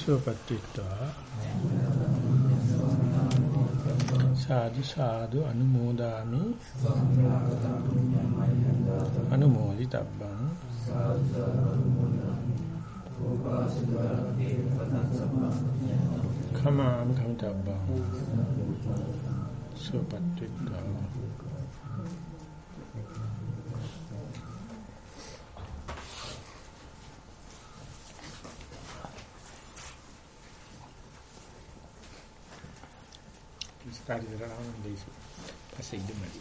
සුවපත්ත්වා සාදු සාදු අනුමෝදාමි. අනුමෝදි තබ්බං කමාම කමිතබ්බං සුවපත්ත්වා කාර්ය කරනවා දෙයිසු. පස්සේ ඉඳමඩි.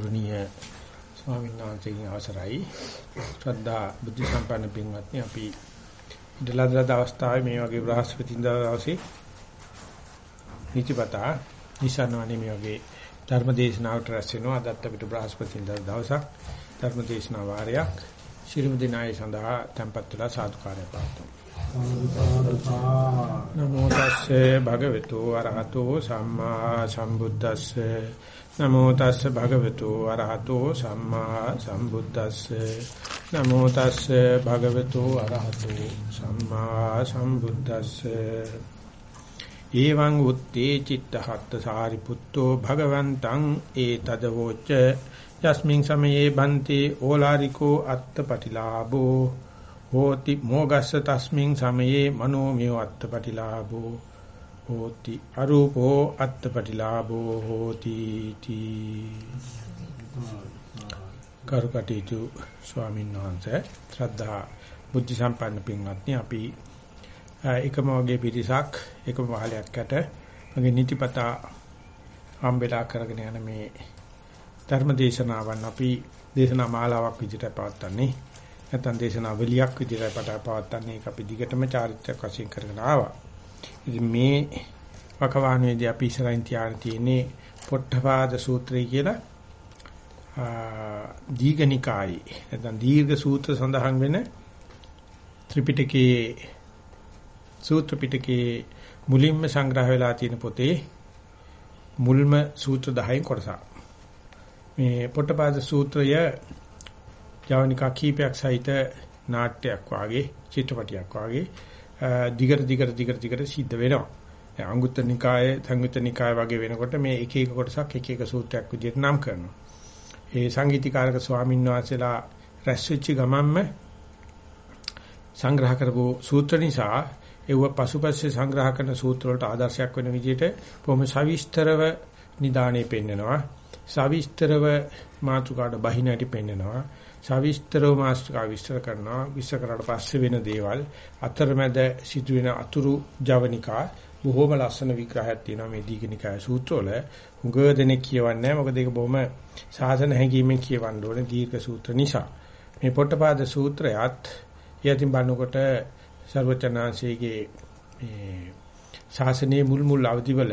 ගෞරවනීය ස්වාමීන් වහන්සේගේ අවසරයි. ශ්‍රද්ධා බුද්ධ සම්පන්න පින්වත්නි අපි ඉඳලාදලා අවස්ථාවේ මේ වගේ බ්‍රහස්පතින්දා දවසේ නිතිපතා නිසනවනේ මේ වගේ ධර්ම දේශනාවට රැස් වෙනවා. අදත් අපිට බ්‍රහස්පතින්දා දවසක් ධර්ම දේශනා වාරයක්. ශිරුම දිනායේ සඳහා tempත් වෙලා සාදුකාරය පාත්තුමු නමෝ තස්සේ භගවතු අරහතෝ සම්මා සම්බුද්දස්සේ නමෝ තස්සේ භගවතු අරහතෝ සම්මා සම්බුද්දස්සේ නමෝ තස්සේ භගවතු අරහතෝ සම්මා සම්බුද්දස්සේ එවං උත්තේ චිත්තහත් සාරිපුත්තෝ භගවන්තං ඒතදවෝච යස්මින් සමයේ බන්ති ඕලාරිකෝ අත්තපටිලාභෝ හෝති මොගස්ස තස්මින් සමයේ මනෝමිය අත්තපටිලාභෝ හෝති අරූපෝ අත්තපටිලාභෝ හෝති තී. කරුකටීතු ස්වාමීන් වහන්සේ ශ්‍රද්ධා බුද්ධ සම්පන්න පින්වත්නි අපි එකම වගේ පිරිසක් එකම වහලයක් යට මගේ නිතිපතා හම්බෙලා කරගෙන යන මේ ධර්ම දේශනාවන් අපි දේශනා මාලාවක් විදිහට පවත්වන්නේ. නැත්නම් දේශනා වලියක් විදිහට පවත්වන්නේ ඒක අපි දිගටම චාරිත්‍රාක් වශයෙන් කරගෙන ආවා. ඉතින් මේ වකවානුවේදී අපි ඉස්සරහින් තියාගෙන තියෙන්නේ පොට්ටපාද සූත්‍රය කියලා දීඝනිකායේ නැත්නම් දීර්ඝ සූත්‍ර සඳහන් වෙන ත්‍රිපිටකයේ සූත්‍ර පිටකයේ මුලින්ම සංග්‍රහ වෙලා තියෙන පොතේ මුල්ම සූත්‍ර 10න් කොටසක්. මේ පොට්ටපාද සූත්‍රය ජවනිකා කීපයක් සහිත නාට්‍යයක් වාගේ චිත්‍රපටයක් වාගේ දිගට දිගට දිගට දිගට සිද්ධ වෙනවා. අංගුත්තර නිකායේ සංයුත්ත නිකාය වගේ වෙනකොට මේ එක එක කොටසක් එක එක සූත්‍රයක් විදිහට නම් කරනවා. ඒ සංගීතීකාරක ස්වාමීන් වහන්සේලා රැස් වෙච්ච ගමන්ම සංග්‍රහ කරපු සූත්‍ර නිසා ඒව පසුපස්සේ සංග්‍රහ කරන සූත්‍ර වලට ආදර්ශයක් වෙන විදිහට බොහොම සවිස්තරව නිදානේ පෙන්නනවා. සවිස්තරව මාතුකාට බහිණටි පෙන්නනවා. සවිස්තරව මාස්ටර් විස්තර කරනවා. විස්තර කරලා පස්සේ වෙන දේවල් අතරමැද සිදුවෙන අතුරු ජවනිකා බොහොම ලස්සන විග්‍රහයක් තියෙනවා මේ දීඝනිකාය සූත්‍රවල. හුඟ දෙනෙක් කියවන්නේ මොකද ඒක බොහොම සාසන හැඟීමෙන් කියවන්න ඕනේ දීර්ඝ සූත්‍ර නිසා. මේ පොට්ටපාද සූත්‍රයත් යතිම් බණකොට ਸਰවචනාංශයේ මේ ශාසනයේ මුල් මුල් අවදිවල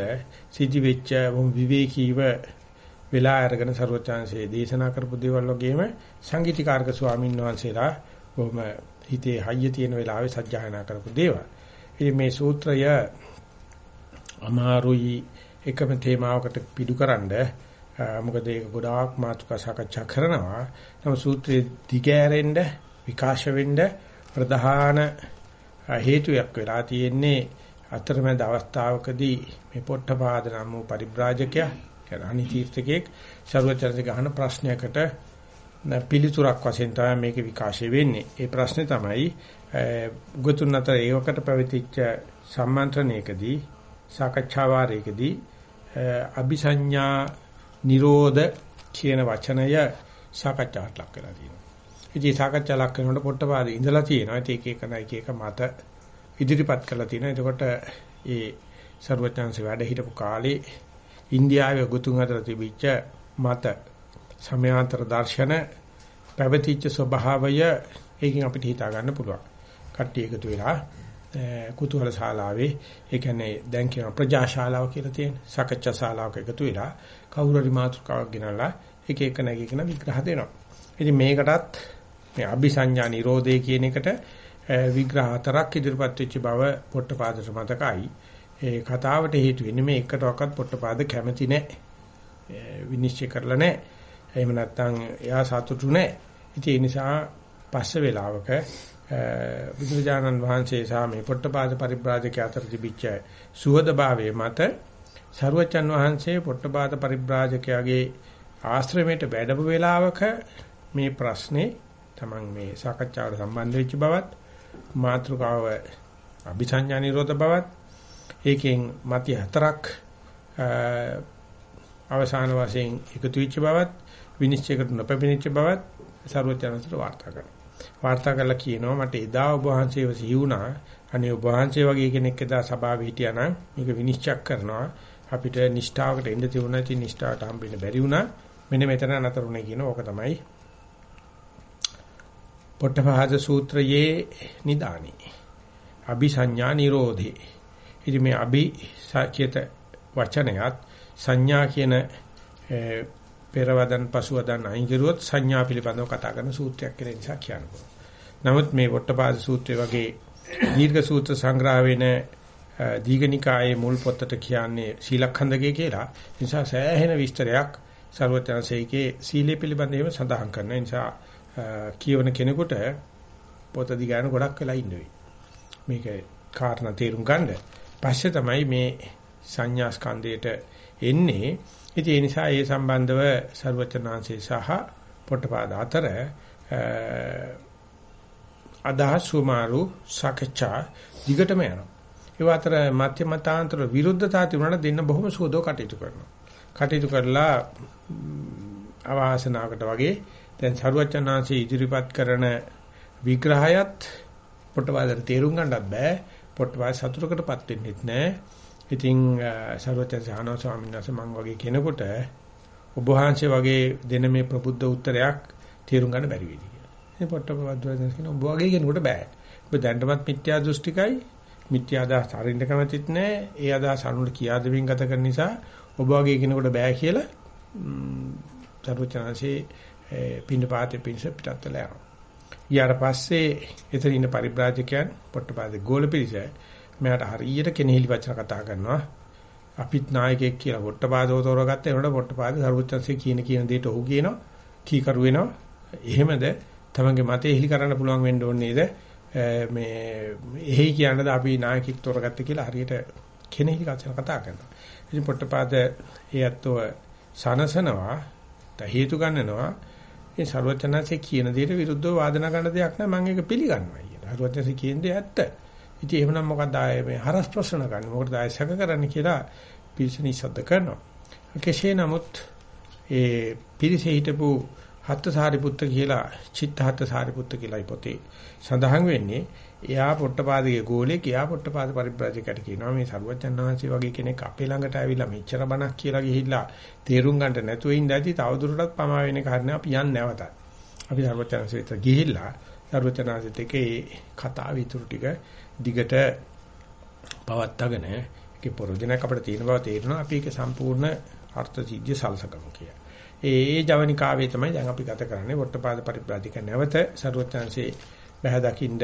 සිටි වෙච්ච විවේකීව වෙලා අරගෙන ਸਰවචනාංශයේ දේශනා කරපු දේවල් වගේම සංගීතීකාරක ස්වාමීන් වහන්සේලා බොහොම හිතේ හයිය තියෙන වෙලාවේ සජ්ජායනා කරපු දේවල්. ඉතින් මේ සූත්‍රය අමාරුයි එකම තේමාවකට පිටුකරනද මොකද ඒක ගොඩාක් මාතෘකා සාකච්ඡා කරනවා. නම සූත්‍රයේ දිගෑරෙන්න විකාශ වෙන්න ප්‍රධාන හේතුයක් වෙලා තියෙන්නේ අතරමැද අවස්ථාවකදී මේ පොට්ටපාද නම් වූ පරිබ්‍රාජකයා කියන්නේ අනි තීර්ථකෙක් ਸਰවචර්ය ගහන ප්‍රශ්නයකට පිළිතුරක් වශයෙන් තමයි මේක විකාශය වෙන්නේ. ඒ ප්‍රශ්නේ තමයි ගොතුන් අතර ඒවකට පැවතිච්ච සම්මන්ත්‍රණයකදී සාකච්ඡා වාරයකදී අபிසඤ්ඤා නිරෝධ කියන වචනය සාකච්ඡාට ලක් වෙලා තියෙනවා. ඉතින් සාකච්ඡා ලක් වෙනකොට පොට්ටපාද ඉඳලා තියෙනවා. ඒක එක එක එක මත ඉදිරිපත් කරලා තියෙනවා. එතකොට ඒ ਸਰවඥාන්සේ වැඩ හිටපු කාලේ ඉන්දියාවේ ගුතුන් අතර තිබිච්ච මත සමයාන්තර දර්ශන පැවතිච්ච ස්වභාවය ඒකෙන් අපිට හිතා ගන්න පුළුවන්. කට්ටිය එකතු වෙලා කුතුහල ශාලාවේ ඒ කියන්නේ දැන් කියන ප්‍රජා ශාලාව කියලා තියෙන සාකච්ඡා ශාලාවක එකතු වෙලා කවුරු හරි මාතෘකාවක් ගෙනල්ලා එක එක නැගීගෙන විග්‍රහ දෙනවා. ඉතින් මේකටත් මේ අபிසඤ්ඤා නිරෝධය කියන එකට විග්‍රහ හතරක් ඉදිරිපත් වෙච්ච බව පොට්ටපාදට මතකයි. ඒ කතාවට හේතු වෙන්නේ මේ එකටවත් පොට්ටපාද කැමති නැහැ. විනිශ්චය කරලා නැහැ. එහෙම නැත්නම් එයා සතුටු නැහැ. ඉතින් ඒ නිසා පස්ස වේලාවක බුදුරජාණන් වහන්සේ සහ මේ පොට්ටපාද පරිබ්‍රාජක අතර තිබිච්ච සුවදභාවයේ මත සරුවචන් වහන්සේ පොට්ටපාද පරිබ්‍රාජකයාගේ ආශ්‍රමයට වැඩම වේලාවක මේ ප්‍රශ්නේ Taman මේ සාකච්ඡාවට සම්බන්ධ වෙච්ච බවත් මාතෘකාව අபிසඤ්ඤා නිරෝධ බවත් ඒකෙන් මති හතරක් අවසාන වශයෙන් එකතු වෙච්ච බවත් විනිශ්චයකට නොපැමිණිච්ච බවත් සරුවචනන්තර වාර්තා කරනවා. වාර්තා කරලා කියනවා මට එදා ඔබ වහන්සේව සිහි වුණා. අනේ ඔබ වහන්සේ වගේ කෙනෙක් එදා සභාවේ හිටියා නම් මේක විනිශ්චය කරනවා. අපිට නිෂ්ඨාවකට එන්න තිබුණා. ඉතින් නිෂ්ඨාවට හම්බෙන්න බැරි වුණා. මෙන්න මෙතන නතරුනේ කියන ඕක තමයි පොට්ටපහද සූත්‍රයේ නිදානි. අபிසඤ්ඤා නිරෝධේ. ඉතින් මේ අභි සාකියත වචනයත් සංඥා කියන පෙරවදන් පසුවදන් අයින් කරුවොත් සංඥා පිළිබඳව කතා කරන සූත්‍රයක් කියලා නිසා කියනවා. නමුත් මේ වොට්ටපාද සූත්‍රය වගේ දීර්ඝ සූත්‍ර සංග්‍රහ වෙන දීඝනිකායේ මුල් පොතට කියන්නේ සීලඛණ්ඩකේ කියලා. නිසා සෑහෙන විස්තරයක් ਸਰවඥාසේකේ සීලය පිළිබඳව සඳහන් කරන නිසා කියවන කෙනෙකුට පොත දිගාන ගොඩක් වෙලා ඉන්න වෙයි. මේක කාරණා තේරුම් ගන්න. පස්සේ තමයි මේ සංඥා ස්කන්ධයට එන්නේ. ඉතින් ඒ නිසා ඒ සම්බන්ධව ਸਰවචනාංශේ සහ පොට්ටපාද අතර අදහස් වමාරු සාකච්ඡා දිගටම යනවා. ඒ අතර මධ්‍යමතාන්තර විරුද්ධතා තිබුණාට දෙන්න බොහොම සුවදෝ කටයුතු කරනවා. කටයුතු කරලා අවාසනාවකට වගේ දැන් ਸਰුවචනාංශී ඉදිරිපත් කරන විග්‍රහයත් පොට්ටපාදට තේරුම් ගන්නත් බෑ. පොට්ටපාද සතුටකටපත් වෙන්නෙත් නෑ. ඉතින් සර්වත්‍ය සහනෝ ස්වාමීන් වහන්සේ මම වගේ කෙනෙකුට ඔබ වහන්සේ වගේ දෙන මේ ප්‍රබුද්ධ උත්තරයක් තේරුම් ගන්න බැරි වෙයි කියලා. මේ පොට්ටපවද්දවදන් කියන ඔබ වගේ කෙනෙකුට බෑ. ඔබ දැනටමත් මිත්‍යා දෘෂ්ටිකයි. මිත්‍යා අදහස් හරින්න කැමතිත් නෑ. ඒ අදහස් අනුර කියා දෙමින් ගත කරන නිසා ඔබ වගේ කෙනෙකුට බෑ කියලා සර්වචනanse පින්න පාතේ පින්ස පිටත් වෙලා යනවා. ඊට පස්සේ එතන ඉන්න පරිබ්‍රාජකයන් පොට්ටපාදේ ගෝල පිරිසයි මෙයාට හරියට කෙනෙහිලි වචන කතා කරනවා. අපිත් නායකයෙක් කියලා පොට්ටපාදව තෝරගත්ත එනකොට පොට්ටපාද සරුවචන්සේ කියන කියන දෙයට ඔහු කියනවා කීකරු වෙනවා. එහෙමද තමන්ගේ මතය එහිලි කරන්න පුළුවන් වෙන්න ඕනේ නේද? මේ එහෙයි කියනද අපි නායකයෙක් තෝරගත්ත කියලා හරියට කෙනෙහිලි වචන කතා කරනවා. ඉතින් පොට්ටපාද ඒ අත්ව සනසනවා හේතු ගන්නනවා ඒ සරුවචනන්සේ කියන දෙයට විරුද්ධව වාදනා කරන දෙයක් නෑ මම ඒක පිළිගන්නවා කියලා. සරුවචනන්සේ කියන දේ ඇත්ත. ඉතින් එහෙමනම් මොකක්ද ආයේ මේ හරස් ප්‍රශ්න ගන්න. මොකටද ආයේ සැක කරන්න කියලා පිරිසනි ශබ්ද කරනවා. කෙසේ නමුත් ඒ පිරිසේ හිටපු හත් සාරිපුත්ත කියලා චිත්තහත් සාරිපුත්ත කියලා පොතේ සඳහන් වෙන්නේ එයා පොට්ටපාදගේ ගෝලෙක් එයා පොට්ටපාද පරිබ්‍රාජකයට කියනවා මේ සරුවචන්හන්සේ වගේ කෙනෙක් අපේ ළඟට ඇවිල්ලා මෙච්චර බණක් කියලා ගිහිල්ලා තේරුම් ගන්නට නැතුව ඉඳදී තවදුරටත් පමා වෙන කාරණේ අපි යන්නේ නැවතත්. අපි සරුවචන්හන්සේට ගිහිල්ලා සරුවචන්හන්සේට ඒ කතාව විතර ටික දිගට පවත්වාගෙන ඒකේ ප්‍රයෝජනයක් අපිට තියෙන බව තේරෙනවා අපි ඒක සම්පූර්ණ අර්ථ සිද්ධිය සලසගමු කිය. ඒ ජවනිකාවේ තමයි දැන් අපි ගත කරන්නේ වොට්ටපාද පරිප්‍රාතික නැවත ਸਰවඥාන්සේ බහැ දකින්ද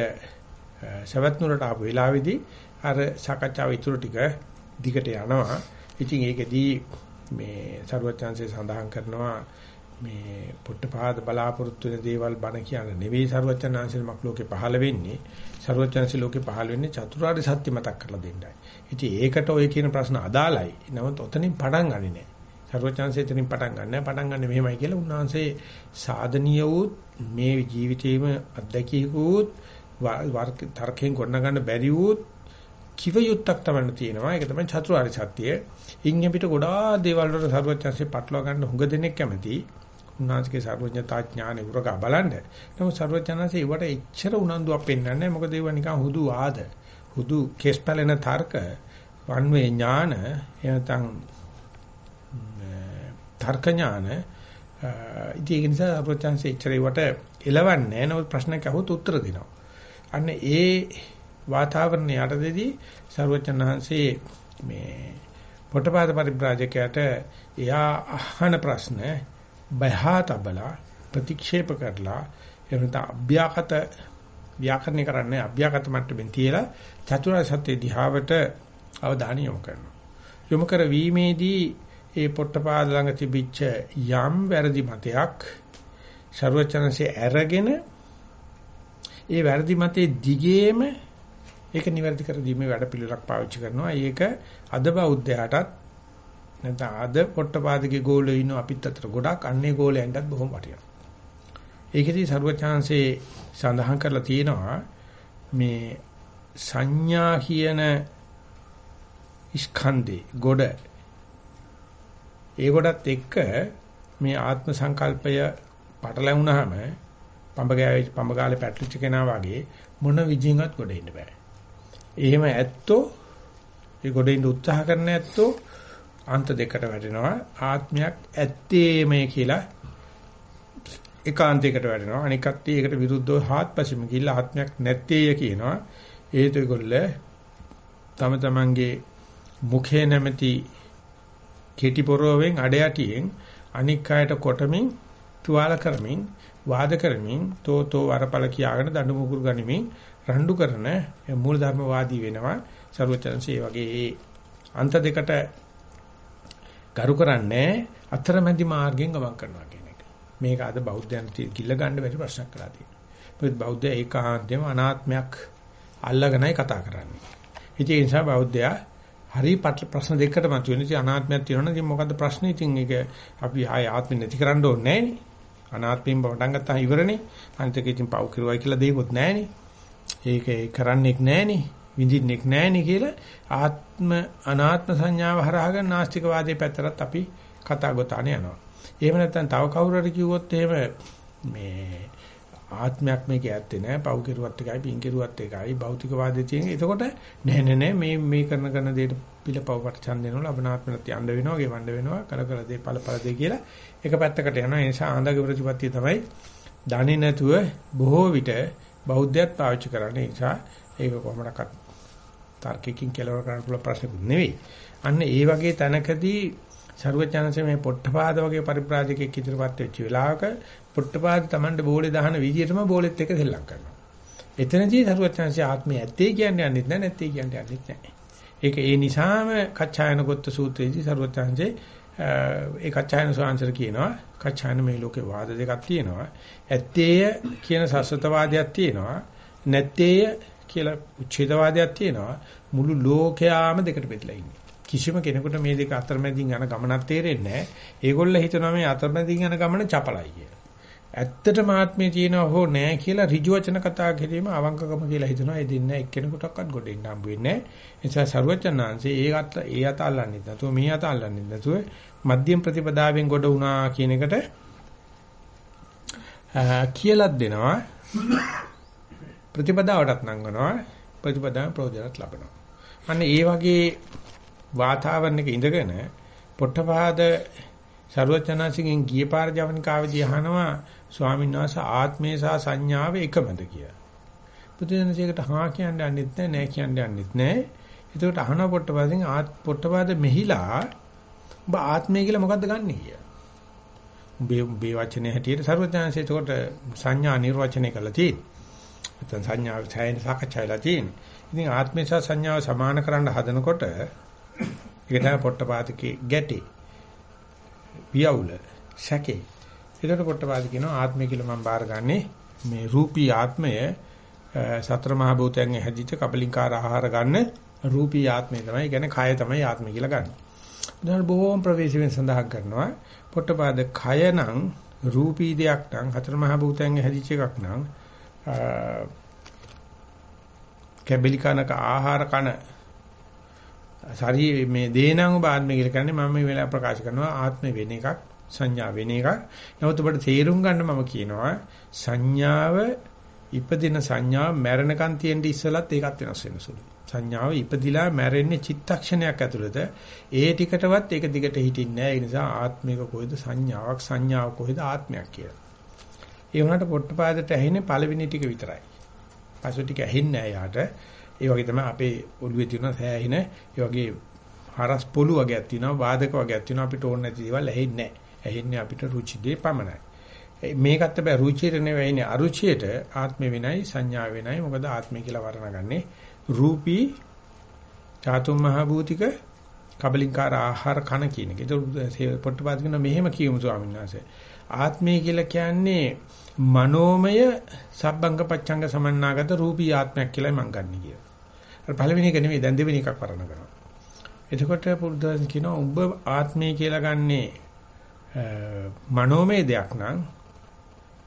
සවැත් නුරට ආපු වෙලාවේදී අර සාකච්ඡාව ඉතුරු ටික දිගට යනවා. ඉතින් ඒකෙදී මේ ਸਰවඥාන්සේ සඳහන් කරනවා මේ පුට්ටපාද බලාපොරොත්තු වෙන දේවල් බණ කියන නෙවෙයි ਸਰවඥාන්සේමක් ලෝකේ පහළ වෙන්නේ. ਸਰවඥාන්සේ ලෝකේ පහළ වෙන්නේ චතුරාර්ය සත්‍ය මතක් කරලා දෙන්නයි. ඉතින් ඒකට ඔය කියන ප්‍රශ්න අදාළයි. නමුත් ඔතනින් පටන් ගන්නේ නැහැ. සර්වචන්සේ එතනින් පටන් ගන්න පටන් ගන්න මෙහෙමයි කියලා උන්වහන්සේ සාධනීය වූත් මේ ජීවිතේම අත්දැකිය වූත් තර්කයෙන් ගොඩනගන්න බැරි වූ කිව යුත්තක් තමයි තියෙනවා. ඒක තමයි චතුරාර්ය සත්‍යය. ඉන් පිට ගොඩාක් දේවල් වල ਸਰවඥාන්සේ පටලවා ගන්න හුඟ දෙනෙක් කැමතියි. උන්වහන්සේගේ සර්වඥතා ඥානෙ උරගා බලන්න. නමුත් සර්වඥාන්සේ ඒවට එච්චර උනන්දුවක් පෙන්වන්නේ නැහැ. මොකද ඒවා නිකන් හුදු ආද. හුදු කේස් පැලෙන තර්ක, වන්වේ ඥාන, එනතන් තර්ක ඥාන ඉතින් ඒක නිසා අප්‍රත්‍යංශ ඉච්චරේ වට එලවන්නේ නැහැ නමුත් ප්‍රශ්නයක් අහුවොත් උත්තර දෙනවා. අන්න ඒ වාතාවරණය යටතේදී ਸਰවචනහන්සේ මේ පොටපාද පරිබ්‍රාජකයාට එයා අහන ප්‍රශ්න බහාතබලා ප්‍රතික්ෂේප කරලා එනත අභ්‍යාකත ව්‍යාකරණය කරන්නේ අභ්‍යාකත මට්ටමින් තියලා චතුරාර්ය සත්‍ය දිහාවට අවධානය යොමු කරනවා. යොමු කර වීමේදී ඒ පොට්ටපාද ළඟ තිබිච්ච යම් වැරදි මතයක් ਸਰවචනසේ ඇරගෙන ඒ වැරදි මතේ දිගේම ඒක නිවැරදි කර දීමේ වැඩ පිළිවෙලක් පාවිච්චි කරනවා. ඒක අද බෞද්ධයාටත් නැත්නම් අද පොට්ටපාදගේ ගෝලෙ ඉන්න අපිත් අතර ගොඩක් අන්නේ ගෝලයන්ටත් බොහොම වටිනවා. ඒකෙදී ਸਰවචාන්සේ සඳහන් කරලා තියෙනවා මේ සංඥා කියන ස්කන්ධේ ගොඩ ඒ ගොඩත් එක්ක මේ ආත්ම සංකල්පය පටලැවුනහම පඹගෑවේ පඹගාලේ පැටලිච්ච කෙනා වගේ මොන විදිහින්වත් ගොඩ එන්න බෑ. එහෙම ඇත්තෝ ඒ ගොඩ එන්න උත්සාහ කරන ඇත්තෝ අන්ත දෙකට වැටෙනවා. ආත්මයක් ඇත්තේමයි කියලා ඒකාන්තයකට වැටෙනවා. අනික කට්ටිය ඒකට විරුද්ධව හාත්පසෙම ගිහිල්ලා ආත්මයක් නැත්තේය කියනවා. ඒත් ඒගොල්ල තම තමන්ගේ මුඛේ නැමැති කෙටි පොරවෙන් අඩයටියෙන් අනික් අයට කොටමින් තුවාල කරමින් වාද කරමින් තෝතෝ වරපල කියාගෙන දඬු මුගුරු ගනිමින් රණ්ඩු කරන මූල ධර්මවාදී වෙනවා ਸਰවචන්සේ වගේ ඒ අන්ත දෙකට ගරු කරන්නේ අතරමැදි මාර්ගයෙන් ගමන් කරනවා කියන එක. මේක අද බෞද්ධයන් කිල්ල ගන්න බැරි ප්‍රශ්නයක් කරලා තියෙනවා. මොකද බෞද්ධය ඒකාන්තයෙන්ම අනාත්මයක් අල්ලගෙනයි කතා කරන්නේ. ඉතින් ඒ නිසා බෞද්ධයා හරි ප්‍රශ්න දෙකකට මතුවෙන ඉතින් අනාත්මයක් තියෙනවනේ ඉතින් මොකද්ද ප්‍රශ්නේ ඉතින් ඒක අපි ආය ආත්මෙ නැති කරන්න ඕනේ නෑනේ අනාත්මයෙන් පටන් ගත්තාම ඉවරනේ. අනිත් එක ඉතින් පව් කරුවයි කියලා දෙයක්වත් නෑනේ ඒක කරන්නේක් නෑනේ විඳින්නෙක් නෑනේ කියලා ආත්ම අනාත්ම සංඥාව හරහාගෙන නාස්තික වාදයේ පැත්තට අපි කතා ගොතාන යනවා. එහෙම නැත්නම් තව කවුරු හරි කිව්වොත් එහෙම මේ ආත්මයක් මේක ඇත්තේ නෑ පව් කෙරුවත් එකයි පින් කෙරුවත් එකයි. භෞතිකවාදයේ තියෙන. එතකොට නෑ නෑ නෑ. මේ මේ කරන කරන දෙයට පිළපව පරිචන් දෙනවා ලබනාත්මනත් යන්න වෙනවා ගෙවන්න වෙනවා කල කල දේ ඵල ඵල දේ කියලා එක පැත්තකට යනවා. ඒ නිසා ආන්දගේ ප්‍රතිපත්තිය තමයි දන්නේ නැතුව බොහෝ විට බෞද්ධයත් පාවිච්චි කරන්නේ. ඒ නිසා ඒක කොහොමඩක්වත් තර්කකින් කෙලවර කරන්න පුළුවන් ප්‍රශ්නකුත් නෙවෙයි. අන්න ඒ වගේ තැනකදී සරුවචනසේ මේ පොට්ටපාද වගේ පරිප്രാජකෙක් ඉදිරිපත් වෙච්ච වෙලාවක පොට්ටපාද Tamande බෝලේ දහන විදියටම බෝලෙත් එක සෙල්ලම් කරනවා. එතනදී සරුවචනසේ ආත්මය ඇත්තේ කියන්නේ යන්නෙත් නැහැ නැත්තේ කියන්නේ යන්නෙත් නැහැ. ඒක ඒ නිසාම කච්චායන ගොත්ත සූත්‍රයේදී සරුවචනසේ ඒ කච්චායන සෝංශර කියනවා කච්චායන මේ ලෝකේ වාද දෙකක් තියෙනවා. ඇත්තේය කියන සස්වතවාදයක් තියෙනවා. නැත්තේය කියලා උච්ඡේදවාදයක් තියෙනවා. මුළු ලෝකයාම දෙකට බෙදලා ඉන්නේ. කිසිම කෙනෙකුට මේ දෙක අතරමැදින් යන ගමනක් තේරෙන්නේ නැහැ. ඒගොල්ල හිතනවා මේ අතරමැදින් යන ගමන චපලයි කියලා. ඇත්තටම ආත්මය තියෙනව හෝ නැහැ කියලා ඍජු වචන කතා කිරීම අවංකකම කියලා හිතනවා. ඒ දෙන්න එක්කෙනෙකුටවත් ගොඩෙන්න හම්බ වෙන්නේ නැහැ. ඒ නිසා සරුවචනාංශේ ඒ අත ඒ අත අල්ලන්නේ නැතුව මේ අත අල්ලන්නේ නැතුව මධ්‍යම ප්‍රතිපදාවෙන් ගොඩ වුණා කියන එකට කියලාත් දෙනවා. ප්‍රතිපදාවටත් නංගනවා. ප්‍රතිපදාව ප්‍රෝජනත් ලබනවා. අන්න ඒ වගේ වාතාවරණයක ඉඳගෙන පොට්ටපාද ਸਰවචනාසිකෙන් ගිය පාර ජවනිකාවේදී අහනවා ස්වාමීන් වහන්සේ ආත්මය සහ සංඥාව එකමද කියලා. බුදුදහමේකට හා කියන්නේ යන්නෙත් නැහැ නෑ කියන්නේ යන්නෙත් නැහැ. ඒකට අහන පොට්ටපාදෙන් ආත් පොට්ටපාද මෙහිලා ඔබ ආත්මය කියලා මොකද්ද ගන්නෙ කියලා. උඹේ උඹේ වචනේ හැටියට ਸਰවඥාන්සේ ඒකට සංඥා නිර්වචනය කළා තියෙන්නේ. නැත්නම් සංඥා සෑහෙන සාකච්ඡාලා තියෙන්නේ. ඉතින් ආත්මය සහ සංඥාව සමාන කරන්න හදනකොට ඒක තමයි පොට්ටපාදකේ ගැටේ. පියවුල සැකේ. ඒකට පොට්ටපාද කියනවා ආත්මය කියලා මම බාරගන්නේ මේ රූපී ආත්මය සතර මහා භූතයන්ගෙන් හැදිච්ච කබලින්කාර ආහාර ගන්න රූපී ආත්මය තමයි. කියන්නේ කය තමයි ආත්මය කියලා ගන්න. උදාහරණ බොහෝම ප්‍රවේශයෙන් සඳහන් කරනවා පොට්ටපාද කය නම් රූපී දෙයක් නම් හතර මහා භූතයන්ගෙන් හැදිච්ච එකක් නම් කැබලිකානක ආහාර කන ශරීර මේ දේනං ඔබ ආත්මය කියලා කියන්නේ මම මේ වෙලාව ප්‍රකාශ කරනවා ආත්මය වෙන එකක් සංඥා වෙන එකක්. නමුත් ඔබට තේරුම් ගන්න මම කියනවා සංඥාව ඉපදින සංඥාව මැරෙනකන් තියෙන්න ඉස්සලත් ඒකත් වෙනස් වෙන සුළුයි. සංඥාව ඉපදිලා මැරෙන්නේ චිත්තක්ෂණයක් ඇතුළත. ඒ ටිකටවත් ඒක දිගට හිටින්නේ නැහැ. ඒ නිසා ආත්මික කොහෙද සංඥාවක් සංඥාව කොහෙද ආත්මයක් කියලා. ඒ වුණාට පොට්ටපාදට ඇහෙන්නේ පළවෙනි ටික විතරයි. පසු ටික ඇහෙන්නේ නැහැ යාට. ඒ වගේ තමයි අපේ ඔළුවේ තියෙන සෑහින ඒ වගේ හරස් පොළු වගේක් තියෙනවා වාදක වගේක් තියෙනවා අපිට ඕන නැති දේවල් ඇහෙන්නේ නැහැ. ඇහෙන්නේ අපිට රුචි දේ පමණයි. මේකත් බෑ රුචියට නෙවෙයිනේ අරුචියට ආත්ම වෙනයි සංඥා වෙනයි මොකද ආත්මය කියලා වර්ණගන්නේ රූපී චාතුම් මහ භූතික කබලින්කාර ආහාර කන කියන එක. ඒක පොට්ටපාද කියන මෙහෙම කියමු ස්වාමීන් වහන්සේ. ආත්මය කියලා කියන්නේ මනෝමය සබ්බංග පච්ඡංග සමන්නාගත රූපී ආත්මයක් කියලා මම ගන්න කියලා. අර පළවෙනි එක නෙමෙයි දැන් දෙවෙනි එකක් වරණ කරනවා. එතකොට පුරුද්දන් කියනවා ඔබ ආත්මය කියලා ගන්නේ මනෝමය දෙයක් නම්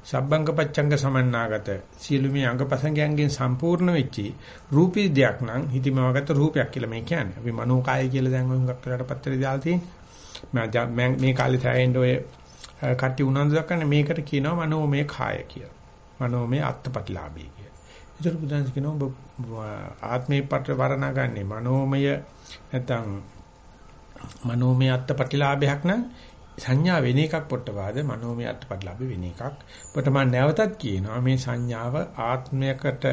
සබ්බංග පච්ඡංග සමන්නාගත සියලුමේ අංගපසංගයන්ගෙන් සම්පූර්ණ වෙච්චි රූපී දෙයක් නම් හිතමවගත රූපයක් කියලා මේ කියන්නේ. අපි මනෝකාය කියලා දැන් ඔය හුඟක් වෙලාට පත්තරේ දාලා තියෙන්නේ. මේ කාලේ සෑහෙන්න ඔය කට්ටි උනන්දු දක්වන්නේ මේකට කියනවා මනෝමය කාය කියලා. මනෝමය අත්පටිලාභී කියලා. ඒතර බුදුන්ස් කියනවා ඔබ ආත්මේ පට වරණා ගන්නේ මනෝමය නැත්නම් මනෝමය අත්පටිලාභයක් නම් සංඥා වෙන එකක් පොට්ටපාද මනෝමය අත්පටිලාභ වෙන එකක්. ඔබට මම නැවතත් කියනවා මේ සංඥාව ආත්මයකට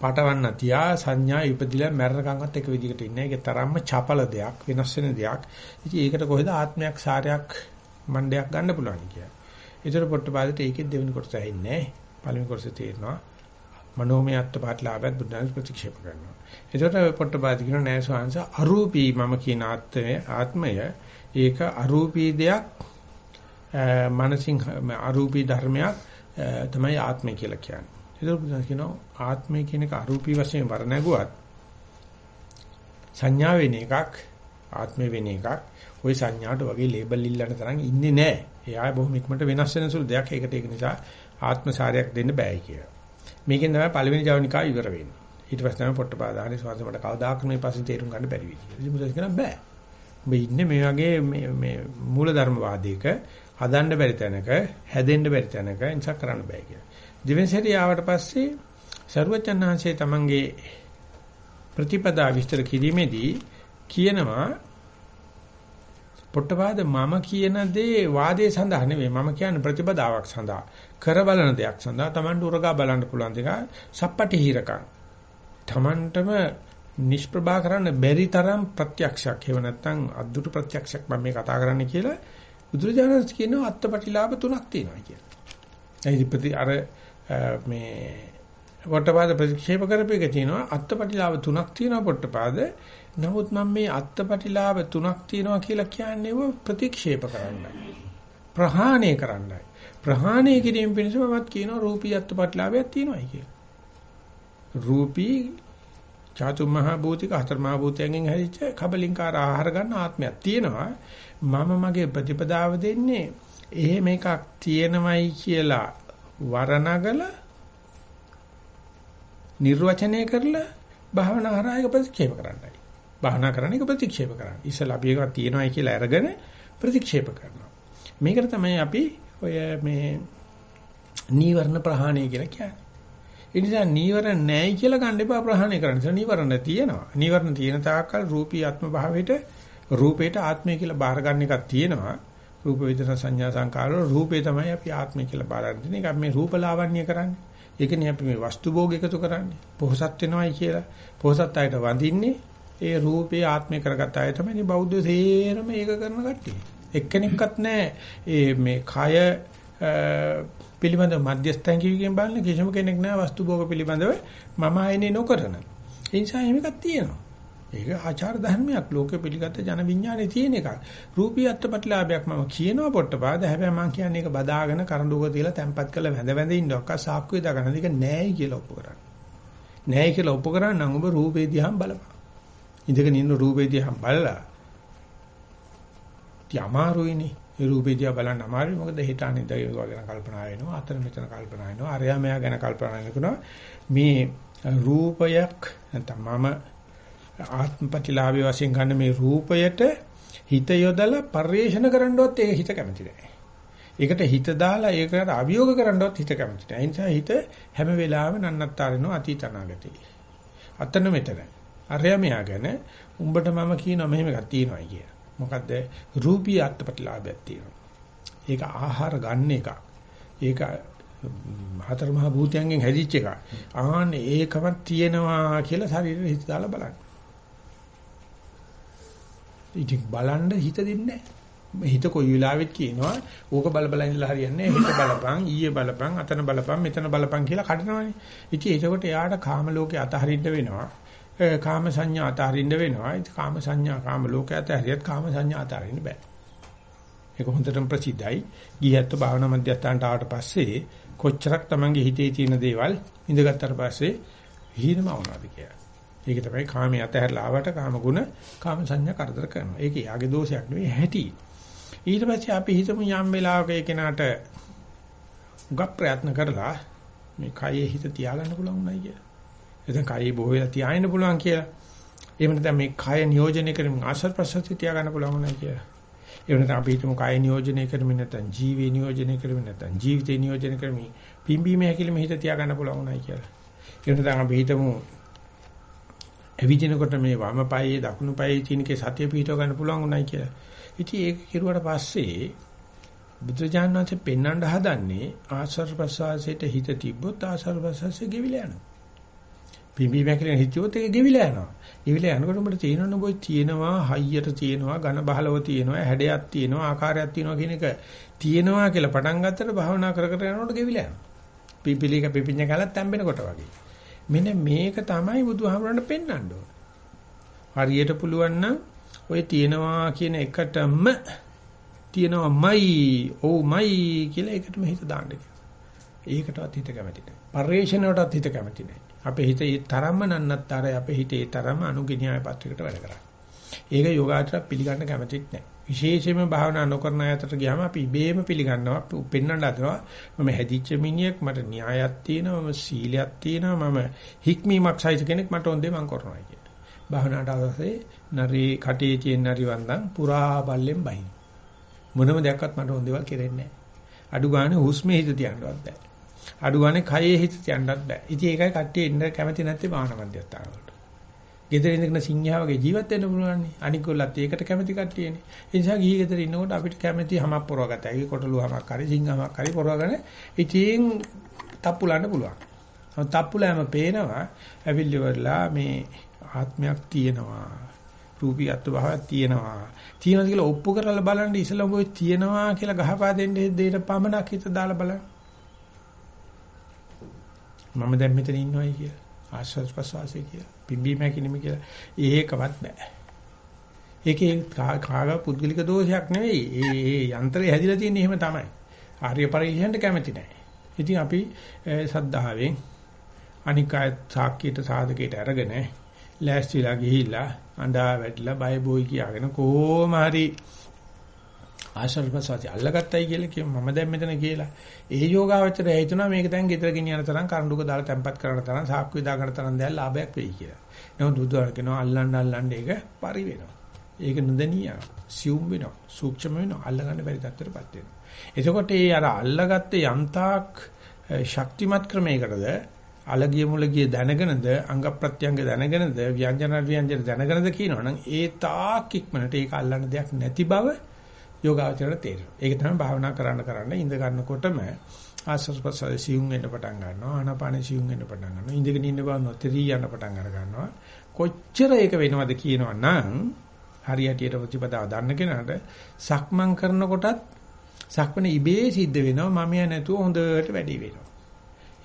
පටවන්න තියා සංඥා ඉපදිලා මරණකම්වත් එක විදිහකට ඉන්නේ. ඒක තරම්ම චපල දෙයක්, වෙනස් වෙන දෙයක්. ඉතින් ඒකට කොහෙද ආත්මයක් සාරයක් මණ්ඩයක් ගන්න පුළුවන් කියලා. ඒතර පොට්ටපාදට ඒකෙත් දෙවෙනි කොටස ඇහින්නේ නැහැ. පළවෙනි කොටස තේරෙනවා. මනෝමය අත්පාටලාභයත් බුද්ධාංශ ප්‍රතික්ෂේප කරනවා. ඒතර පොට්ටපාද කියන නෑ ස්වාංශ අරූපී මම කියන ආත්මය ආත්මය ඒක අරූපී දෙයක් මනසින් අරූපී ධර්මයක් තමයි ආත්මය කියලා කියන්නේ. ඒතර බුදුන් කියනවා ආත්මය කියන එක අරූපී වශයෙන් වර්ණගුවත් සංඥා වෙන එකක් ආත්මය වෙන එකක් ওই සංඥාවට වගේ ලේබල් ඉල්ලන්න තරම් ඉන්නේ නැහැ. එයා බොහොම ඉක්මනට වෙනස් වෙන සුළු දෙයක්. ඒකට ඒක නිසා ආත්මසාරයක් දෙන්න බෑයි කියලා. මේකෙන් තමයි පළවෙනි ජවනිකා ඉවර වෙන්නේ. ඊට පස්සේ තමයි පොට්ටපාදාහනේ ස්වාමීන් මට කවදාකම මේ පස්සේ තේරුම් ගන්න බැරි වෙයි කියලා. ඉතින් මුදල් කියන බෑ. ඔබ ඉන්නේ මේ වගේ මේ මේ මූලධර්මවාදයක හදන්න බැරි තැනක, හැදෙන්න බැරි තැනක ඉන්සක් කරන්න බෑ කියලා. දිවෙන්සෙටි ආවට පස්සේ ਸਰවචන්හන්සේ තමන්ගේ ප්‍රතිපදා විස්තර කිරීමේදී කියනවා පොට්ටපාද මම කියන දේ වාදයේ සඳහා නෙවෙයි මම කියන්නේ ප්‍රතිපදාවක් සඳහා කර බලන දෙයක් සඳහා Tamanට උරගා බලන්න පුළුවන් දෙක සප්පටි හිරකම් Tamanටම නිෂ්ප්‍රභා කරන්න බැරි තරම් ප්‍රත්‍යක්ෂයක් හේව නැත්නම් අද්දුට ප්‍රත්‍යක්ෂයක් මම මේ කතා කරන්නේ කියලා බුදුරජාණන් කියනවා අත්පටිලාභ තුනක් තියෙනවා කියලා. ඒ ප්‍රති අර මේ පොට්ටපාද ප්‍රතික්ෂේප කරපේක තියෙනවා අත්පටිලාභ තුනක් තියෙනවා පොට්ටපාද නමුත් මම මේ අත්පටිලාභ තුනක් තියෙනවා කියලා කියන්නේ ප්‍රතික්ෂේප කරන්නයි. ප්‍රහාණය කරන්නයි. ප්‍රහාණය කිරීම පිණිස මමත් කියනවා රූපී අත්පටිලාභයක් තියෙනවායි කියලා. රූපී චාතු මහ භූතික හතර මහ භූතයන්ගෙන් හැදිච්ච කබලින්කාර ආහාර ගන්න ආත්මයක් තියෙනවා. මම මගේ ප්‍රතිපදාව දෙන්නේ එහෙම එකක් තියෙනවයි කියලා වරණගල නිර්වචනය කරලා භාවනා හරහා ප්‍රතික්ෂේප කරන්නයි. භාවනා කරන එක ප්‍රතික්ෂේප කරන්න. ඉස්සලා අපි එකක් තියෙනවායි කියලා අරගෙන ප්‍රතික්ෂේප කරනවා. මේකට තමයි අපි ඔය මේ නීවරණ ප්‍රහාණය කියලා කියන්නේ. ඒ නිසා නීවරණ නැයි කියලා ගන්න එපා ප්‍රහාණය කරන්න. ඒ නීවරණ තියෙනවා. නීවරණ තියෙන තාක්කල් රූපී ආත්ම භාවයට රූපේට ආත්මය කියලා බාර ගන්න එකක් තියෙනවා. රූප වේදනා සංඥා සංකාර වල රූපේ තමයි අපි ආත්මය කියලා බාර ගන්න. ඒක මේ රූපලාවන්‍ය කරන්නේ. ඒකනේ අපි මේ වස්තු භෝග එකතු කරන්නේ. පොහසත් වෙනවයි කියලා. පොහසත් අයට වඳින්නේ ඒ රූපේ ආත්මය කරගත්ත අය තමයි බෞද්ධ සේරම ඒක කරන කට්ටිය. එක්කෙනෙක්වත් නැහැ ඒ මේ කය පිළිබඳ මධ්‍යස්ථාන කිවිගෙන් බලන කිසිම කෙනෙක් නැහැ වස්තු භෝග පිළිබඳව මම ආයනේ නොකරන. ඒ නිසා එහෙම එකක් තියෙනවා. ඒක ආචාර ධර්මයක් ලෝකෙ පිළිගත්ත ජන විඥානේ තියෙන එකක්. රූපී අත්පත්ලාභයක් මම කියනවා පොට්ටපාද. හැබැයි මම කියන්නේ ඒක බදාගෙන කරඬුක තියලා තැම්පත් කරලා වැඳ වැඳ ඉන්නවක් සාක්කුවේ දාගන්න දෙක නෑයි කියලා ඔප්පු කරන්නේ. නෑයි කියලා ඔප්පු කරා නම් ඔබ රූපේ දිහාම බලපන්. ඉඳගෙන ඉන්න රූපේ දිහා බලලා ඉතින් අමාරුයිනේ. ඒ රූපේ දිහා බලන්න අමාරුයි. මොකද හිත අනිත් ඒවා ගැන කල්පනා වෙනවා. අතන මෙතන කල්පනා වෙනවා. අරයා මෙයා ගැන කල්පනා වෙනවා. මේ රූපයක් නැත්නම් මම ආත්මපතිලාභය වශයෙන් ගන්න මේ රූපයට හිත යොදලා පරිේශන කරන්නවත් ඒක හිත කැමති නැහැ. ඒකට හිත දාලා ඒකට අභියෝග කරන්නවත් හිත කැමති නැහැ. ඒ නිසා හිත හැම වෙලාවෙම නන්නත්තරිනවා අතීත අනාගතේ. අතන මෙතන. අරය මෙයා ගැන උඹට මම කියනවා මෙහෙම එකක් තියෙනවා කිය. මොකද්ද? රූපී අත්පටිලාභයක් තියෙනවා. ඒක ආහාර ගන්න එක. ඒක හතර මහා භූතයන්ගෙන් හැදිච්ච එක. ආන්න ඒකම තියෙනවා කියලා ශරීරෙ හිත දාලා බලන්න. ඉතින් බලන්න හිත දෙන්නේ නැහැ. හිත කොයි වෙලාවෙත් කියනවා ඕක බල බල ඉඳලා හරියන්නේ හිත බලපං ඊයේ බලපං අතන බලපං මෙතන බලපං කියලා කඩනවනේ. ඉතින් ඒකකොට එයාට කාම ලෝකේ අතහරින්න වෙනවා. කාම සංඥා අතහරින්න වෙනවා. ඉතින් කාම සංඥා කාම ලෝකේ අතහරියත් කාම සංඥා අතහරින්න බෑ. ඒක හොඳටම ප්‍රසිද්ධයි. ගියත් භාවනා මධ්‍යස්ථානට ආවට පස්සේ කොච්චරක් Tamange හිතේ තියෙන දේවල් ඉඳගත්තට පස්සේ හීනම වුණාද කියලා. ඒක තමයි කාමයේ අතහැරලා ආවට කාම ගුණ කාම සංඥා කරදර කරනවා. ඒක යාගේ දෝෂයක් නෙවෙයි හැටි. ඊට පස්සේ අපි හිතමු යම් වෙලාවක ඒ කෙනාට උගක් ප්‍රයත්න කරලා මේ කයේ හිත තියාගන්න පුළුවන් උනායි කියලා. එතන කයේ බොහෝ වෙලා තියාගෙන පුළුවන් කියලා. එහෙම නැත්නම් මේ කය නියෝජනය කරමින් ආශ්‍රව ප්‍රසති තියාගන්න පුළුවන් උනායි කියලා. එහෙම නැත්නම් අපි හිතමු කය නියෝජනය කරමින් නැත්නම් ජීවේ නියෝජනය කරමින් නැත්නම් ජීවිතේ නියෝජනය කරමින් පිම්බීම හැකිලිම හිත තියාගන්න පුළුවන් උනායි කියලා. එහෙම නැත්නම් අපි හිතමු එවිදිනකොට මේ වම පායේ දකුණු පායේ තියෙනකේ සතිය පිහිටව ගන්න පුළුවන් උනායි කියලා. ඉතින් ඒක කෙරුවට පස්සේ බුදුජානක වහන්සේ පෙන්වන්න හදන්නේ ආශ්‍රව ප්‍රසවාසයට හිත තිබ්බොත් ආශ්‍රව ප්‍රසවාසය ගෙවිලා යනවා. පිම්බි මැකලෙන් හිතුවොත් ඒක ගෙවිලා යනවා. ගෙවිලා යනකොට උඹට තේරෙනවා බොයි තියෙනවා, හයියට තියෙනවා, ඝන බහලව තියෙනවා, හැඩයක් තියෙනවා, ආකාරයක් තියෙනවා කියන එක තියෙනවා කියලා පටන් ගත්තට භාවනා කර කර යනකොට ගෙවිලා යනවා. පිපිලික පිපිඤ්ඤ කාලත් තැම්බෙනකොට වගේ. මෙන්න මේක තමයි බුදුහාමරණ පෙන්වන්න ඕන. හරියට පුළුවන් නම් ඔය තියනවා කියන එකටම තියනවාමයි ඕමයි කියලා එකටම හිත දාන්න ඒකටවත් හිත කැමති නැහැ. පරිේශනයටවත් හිත කැමති නැහැ. අපේ හිත ඒ තරම්ම නන්නත්තරයි අපේ හිත ඒ තරම්ම අනුගිනියය පත්‍රයකට වැඩ කරන්නේ. ඒක යෝගාචර පිළිගන්න කැමතිත් නැහැ. විශේෂයෙන්ම භාවනා නොකරන අයතට ගියාම අපි ඉබේම පිළිගන්නවා පෙන්වන්න හදනවා මම හැදිච්ච මිනිහෙක් මට න්‍යායක් තියෙනවා මම සීලයක් තියෙනවා මම හික්මීමක් සහිත කෙනෙක් මට ඕන දේ මම කරනවා කියන. භාවනාවට අවශ්‍ය නරී කටේ තියෙන නරි වන්දන් පුරා බල්ලෙන් බහින්. මොනම දෙයක්වත් මට හොඳ දේවල් කෙරෙන්නේ නැහැ. අඩු ගානේ හුස්මේ හිත තියන්නවත් බෑ. අඩු ගානේ කයේ හිත තියන්නවත් බෑ. ඉතින් ඒකයි කට්ටිය ඉන්න කැමති නැත්තේ භාවනා මධ්‍යස්ථාන වලට. ගෙදර ඉඳගෙන සිංහයා වගේ ජීවත් වෙන්න පුළුවන් නේ. අනික ගොල්ලත් ඒකට කැමති කට්ටියනේ. ඒ නිසා ගිහි ගෙදර ඉන්නකොට අපිට කැමති හැමක් පොරවගත හැකි කොටලු හැමක් හරි සිංහමක් හරි පොරවගෙන ඉතින් තප්පුලන්න පුළුවන්. තප්පුලෑම පේනවා ඇවිල්ලිවලා මේ ආත්මයක් තියෙනවා. රූපී අත්භාවයක් තියෙනවා. තියෙනවා කියලා ඔප්පු කරලා බලන්න ඉස්සලා ඔබ තියෙනවා කියලා ගහපා දෙන්න දෙයට පමණක් හිත දාලා බලන්න. මම දැන් මෙතන ඉන්නවයි කියලා. ආශ්වාස ප්‍රශ්වාසය කියලා. පිම්බීම හැකිලිම කියලා. ඒකවත් බෑ. ඒකේ කාගා පුද්ගලික දෝෂයක් නෙවෙයි. ඒ ඒ යන්ත්‍රය හැදිලා තියෙන්නේ එහෙම තමයි. ආර්ය පරිශ්‍රයට කැමති නැහැ. ඉතින් අපි සද්ධාවෙන් අනිකාය සාක්කියට සාධකයට අරගෙන ලෑස්තිලා ගිහිල්ලා අඬා වැටිලා බය බොයි කියාගෙන කොහොම හරි ආශ්‍රවපසාති අල්ලගත්තයි කියලා කියමු මම දැන් මෙතන කියලා. ඒ යෝගාවචරය හිතනවා මේක දැන් ගෙදර ගෙනියන තරම් කරඬුක දාලා තැම්පත් කරන තරම් සාක්කුව දා ගන්න තරම් දැන් ලාභයක් වෙයි කියලා. නමුත් බුදුහාර කියනවා අල්ලන්න අල්ලන්න ඒක පරි වෙනවා. ඒක නොදැනිය සියුම් වෙනවා. සූක්ෂම වෙනවා. අල්ලගන්න බැරි තත්ත්වයටපත් වෙනවා. එතකොට ඒ අර අල්ලගත්තේ යම්තාක් ශක්තිමත් ක්‍රමයකටද අලගිය මුලගිය දැනගෙනද අංග ප්‍රත්‍යංග දැනගෙනද ව්‍යංජන ව්‍යංජන දැනගෙනද කියනවනම් ඒ තාක් ඉක්මනට ඒක අල්ලන්න දෙයක් නැති බව යෝගාචරයට තේරෙනවා. ඒක තමයි භාවනා කරන්න කරන්න ඉඳ ගන්නකොටම ආස්වාස් ප්‍රසාර සියුම් වෙන්න පටන් ගන්නවා. ආනාපාන සියුම් වෙන්න පටන් ගන්නවා. ඉඳගෙන ඉන්න බව නොතේරී යන්න පටන් අර ගන්නවා. කොච්චර ඒක වෙනවද කියනවනම් හරියටියට ප්‍රතිපදාව දන්න කෙනාට සක්මන් කරනකොටත් සක්මන ඉබේ සිද්ධ වෙනවා. මම නැතුව හොඳට වැඩි වෙනවා.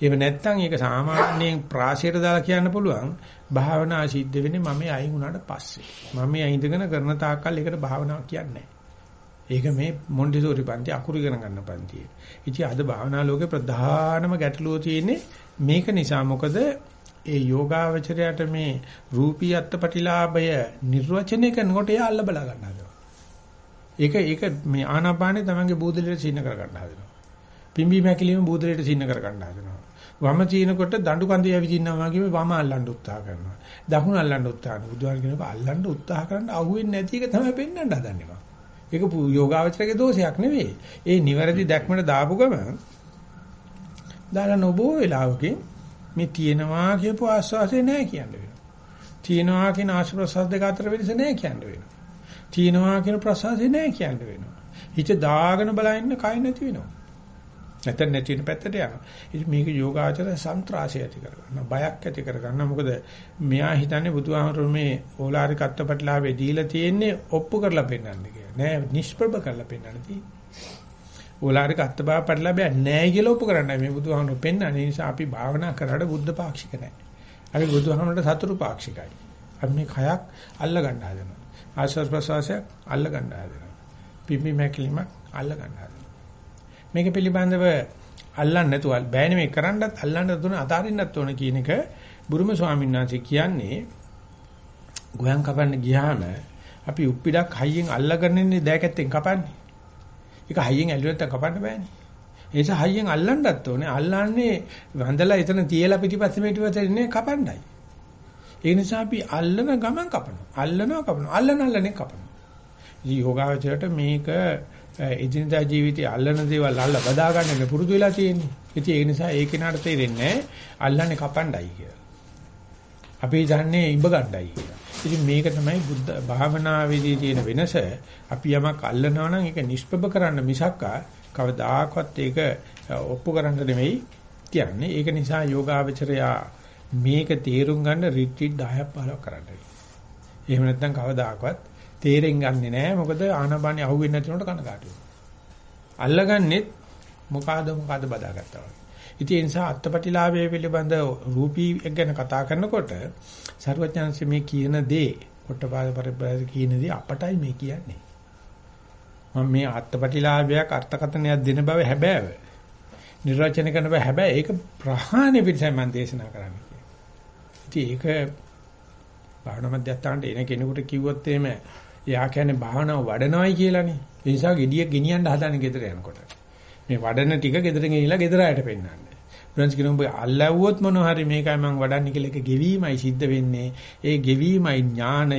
එහෙම නැත්නම් ඒක සාමාන්‍යයෙන් ප්‍රාසයට දාලා කියන්න පුළුවන්. භාවනා සිද්ධ වෙන්නේ මම අයින් වුණාට පස්සේ. මම අයින්දගෙන කරන තාක්කල් ඒකට භාවනාවක් කියන්නේ ඒක මේ මොන්ටිසෝරි පන්ති අකුරු ඉගෙන ගන්න පන්තිය. ඉතින් අද භාවනා ලෝකේ ප්‍රධානම ගැටලුව තියෙන්නේ මේක නිසා මොකද ඒ යෝගාවචරයට මේ රූපී අත්පටිලාභය නිර්වචනය කරනකොට එයා අල්ල බලා ගන්න හදනවා. ඒක ඒක මේ ආනාපානේ තමන්ගේ බූදලෙට සින්න කර ගන්න හදනවා. පිම්බි මැකිලිම බූදලෙට සින්න කර ගන්න හදනවා. වම තිනකොට දඬු කඳේ ඇවිදින්නවා වගේ වම අල්ලන්න උත්සාහ කරනවා. දකුණ අල්ලන්න උත්සාහ කරනවා. බුදුහාම කියනවා අල්ලන්න උත්සාහ කරන්න අහුවෙන්නේ නැති එක තමයි පෙන්වන්න හදන්නේ මම. ඒක යෝගාවචරයේ දෝෂයක් නෙවෙයි. ඒ නිවැරදි දැක්මට දාපු ගම දාලා නොබෝ වෙලාවකින් මේ තියෙනවා කියපු ආස්වාසේ නැහැ කියන්න වෙනවා. තියෙනවා කියන ආශ්‍රවසද්ද දෙක අතර වෙනස නැහැ කියන්න වෙනවා. තියෙනවා කියන ප්‍රසාසේ නැහැ කියන්න වෙනවා. හිත දාගෙන බලන්න කය නැති වෙනවා. නැත්නම් නැති වෙන පැත්තට යනවා. ඉතින් මේක යෝගාචර සන්ත්‍රාසය ඇති කරගන්න. බයක් ඇති කරගන්න. මොකද මෙයා හිතන්නේ බුදුහාමර මේ ඕලාරික අත්පත්ලාවේ දීලා තියෙන්නේ ඔප්පු කරලා පෙන්නන්න කියලා. නෑ නිෂ්ප්‍රභ කරලා පෙන්නන්න තියෙන්නේ. ඕලාරික අත්බා පටලබෑ නෑ කියලා ඔප්පු කරන්නයි මේ බුදුහාමර පෙන්නන්නේ. ඒ නිසා අපි භාවනා කරාට බුද්ධ පාක්ෂික නෑ. අපි බුදුහාමරට සතුරු පාක්ෂිකයි. අපි මේ කයක් අල්ල ගන්න හදනවා. ආශ්වාස ප්‍රශ්වාසයක් අල්ල ගන්න හදනවා. පිම්බි මැකිලිමක් අල්ල ගන්න හදනවා. මේක පිළිබඳව අල්ලන්න නැතුව බෑනේ මේ කරන්නත් අල්ලන්න දුන අතාරින්නත් ඕන කියන එක බුරුම ස්වාමීන් වහන්සේ කියන්නේ ගෝයන් කපන්න ගියාම අපි උප්පිඩක් හයියෙන් අල්ලගෙන ඉන්නේ දෑකැත්තෙන් කපන්නේ. ඒක හයියෙන් ඇල්ලුවත් කපන්න බෑනේ. ඒ නිසා හයියෙන් අල්ලන්නත් ඕනේ. අල්ලන්නේ වඳලා එතන තියලා පිටිපස්සේ පිටිපස්සේ ඉන්නේ කපන්නයි. ඒ නිසා අපි අල්ලන ගමන් කපනවා. අල්ලනවා කපනවා. අල්ලන අල්ලන්නේ කපනවා. ඉතින් යෝගාවචරයට මේක එදිනදා ජීවිතයේ අල්ලන දේවල් අල්ල බදා ගන්න පුරුදු වෙලා තියෙන්නේ. ඉතින් ඒ නිසා ඒ කෙනාට තේරෙන්නේ අල්ලන්නේ කපණ්ඩයි කියලා. අපි දන්නේ ඉඹ ගන්නයි කියලා. ඉතින් මේක තමයි බුද්ධ භාවනාවේදී තියෙන වෙනස. අපි යමක් අල්ලනවා නම් ඒක නිෂ්ප්‍රභ කරන්න මිසක් කවදාකවත් ඒක ඔප්පු කරන්න නෙමෙයි කියන්නේ. ඒක නිසා යෝගාවචරයා මේක තේරුම් ගන්න රිට්‍රීට් 10ක් 15ක් කරන්න. එහෙම නැත්නම් කවදාකවත් තේරෙන් ගන්නෙ නෑ මොකද ආනපානිය අහුවෙන්නේ නැති උනට කනකාටු අල්ලගන්නෙත් මොකಾದ මොකಾದ බදාගත්තා වගේ. ඉතින් ඒ නිසා අත්පටිලාභයේ පිළිබඳ රූපී ගැන කතා කරනකොට සර්වඥාන්සේ මේ කියන දේ පොට්ටපාද පරිබ්‍රාජ කියන දේ අපටයි මේ කියන්නේ. මම මේ අත්පටිලාභයක් අර්ථකථනයක් දෙන බව හැබෑව. නිර්වචනය කරන බව හැබැයි ඒක ප්‍රහාණය පිටසයි මම දේශනා කරන්නේ. ඉතින් ඒක භාවනා මධ්‍යස්ථානට එන කෙනෙකුට කිව්වොත් එහෙම එයා කියන්නේ භාවනාව වඩනවයි කියලානේ. ඒ නිසා gediya ගෙනියන්න හදන ගෙදර යනකොට. මේ වඩන ටික ගෙදර ගෙනිලා ගෙදර ආයට පෙන්නන්නේ. ෆ්‍රෙන්ඩ්ස් කියනවා ඔබ අල්ලවුවොත් මොන හරි මේකයි මම වඩන්නේ කියලා එක ගෙවීමයි සිද්ධ වෙන්නේ. ඒ ගෙවීමයි ඥානය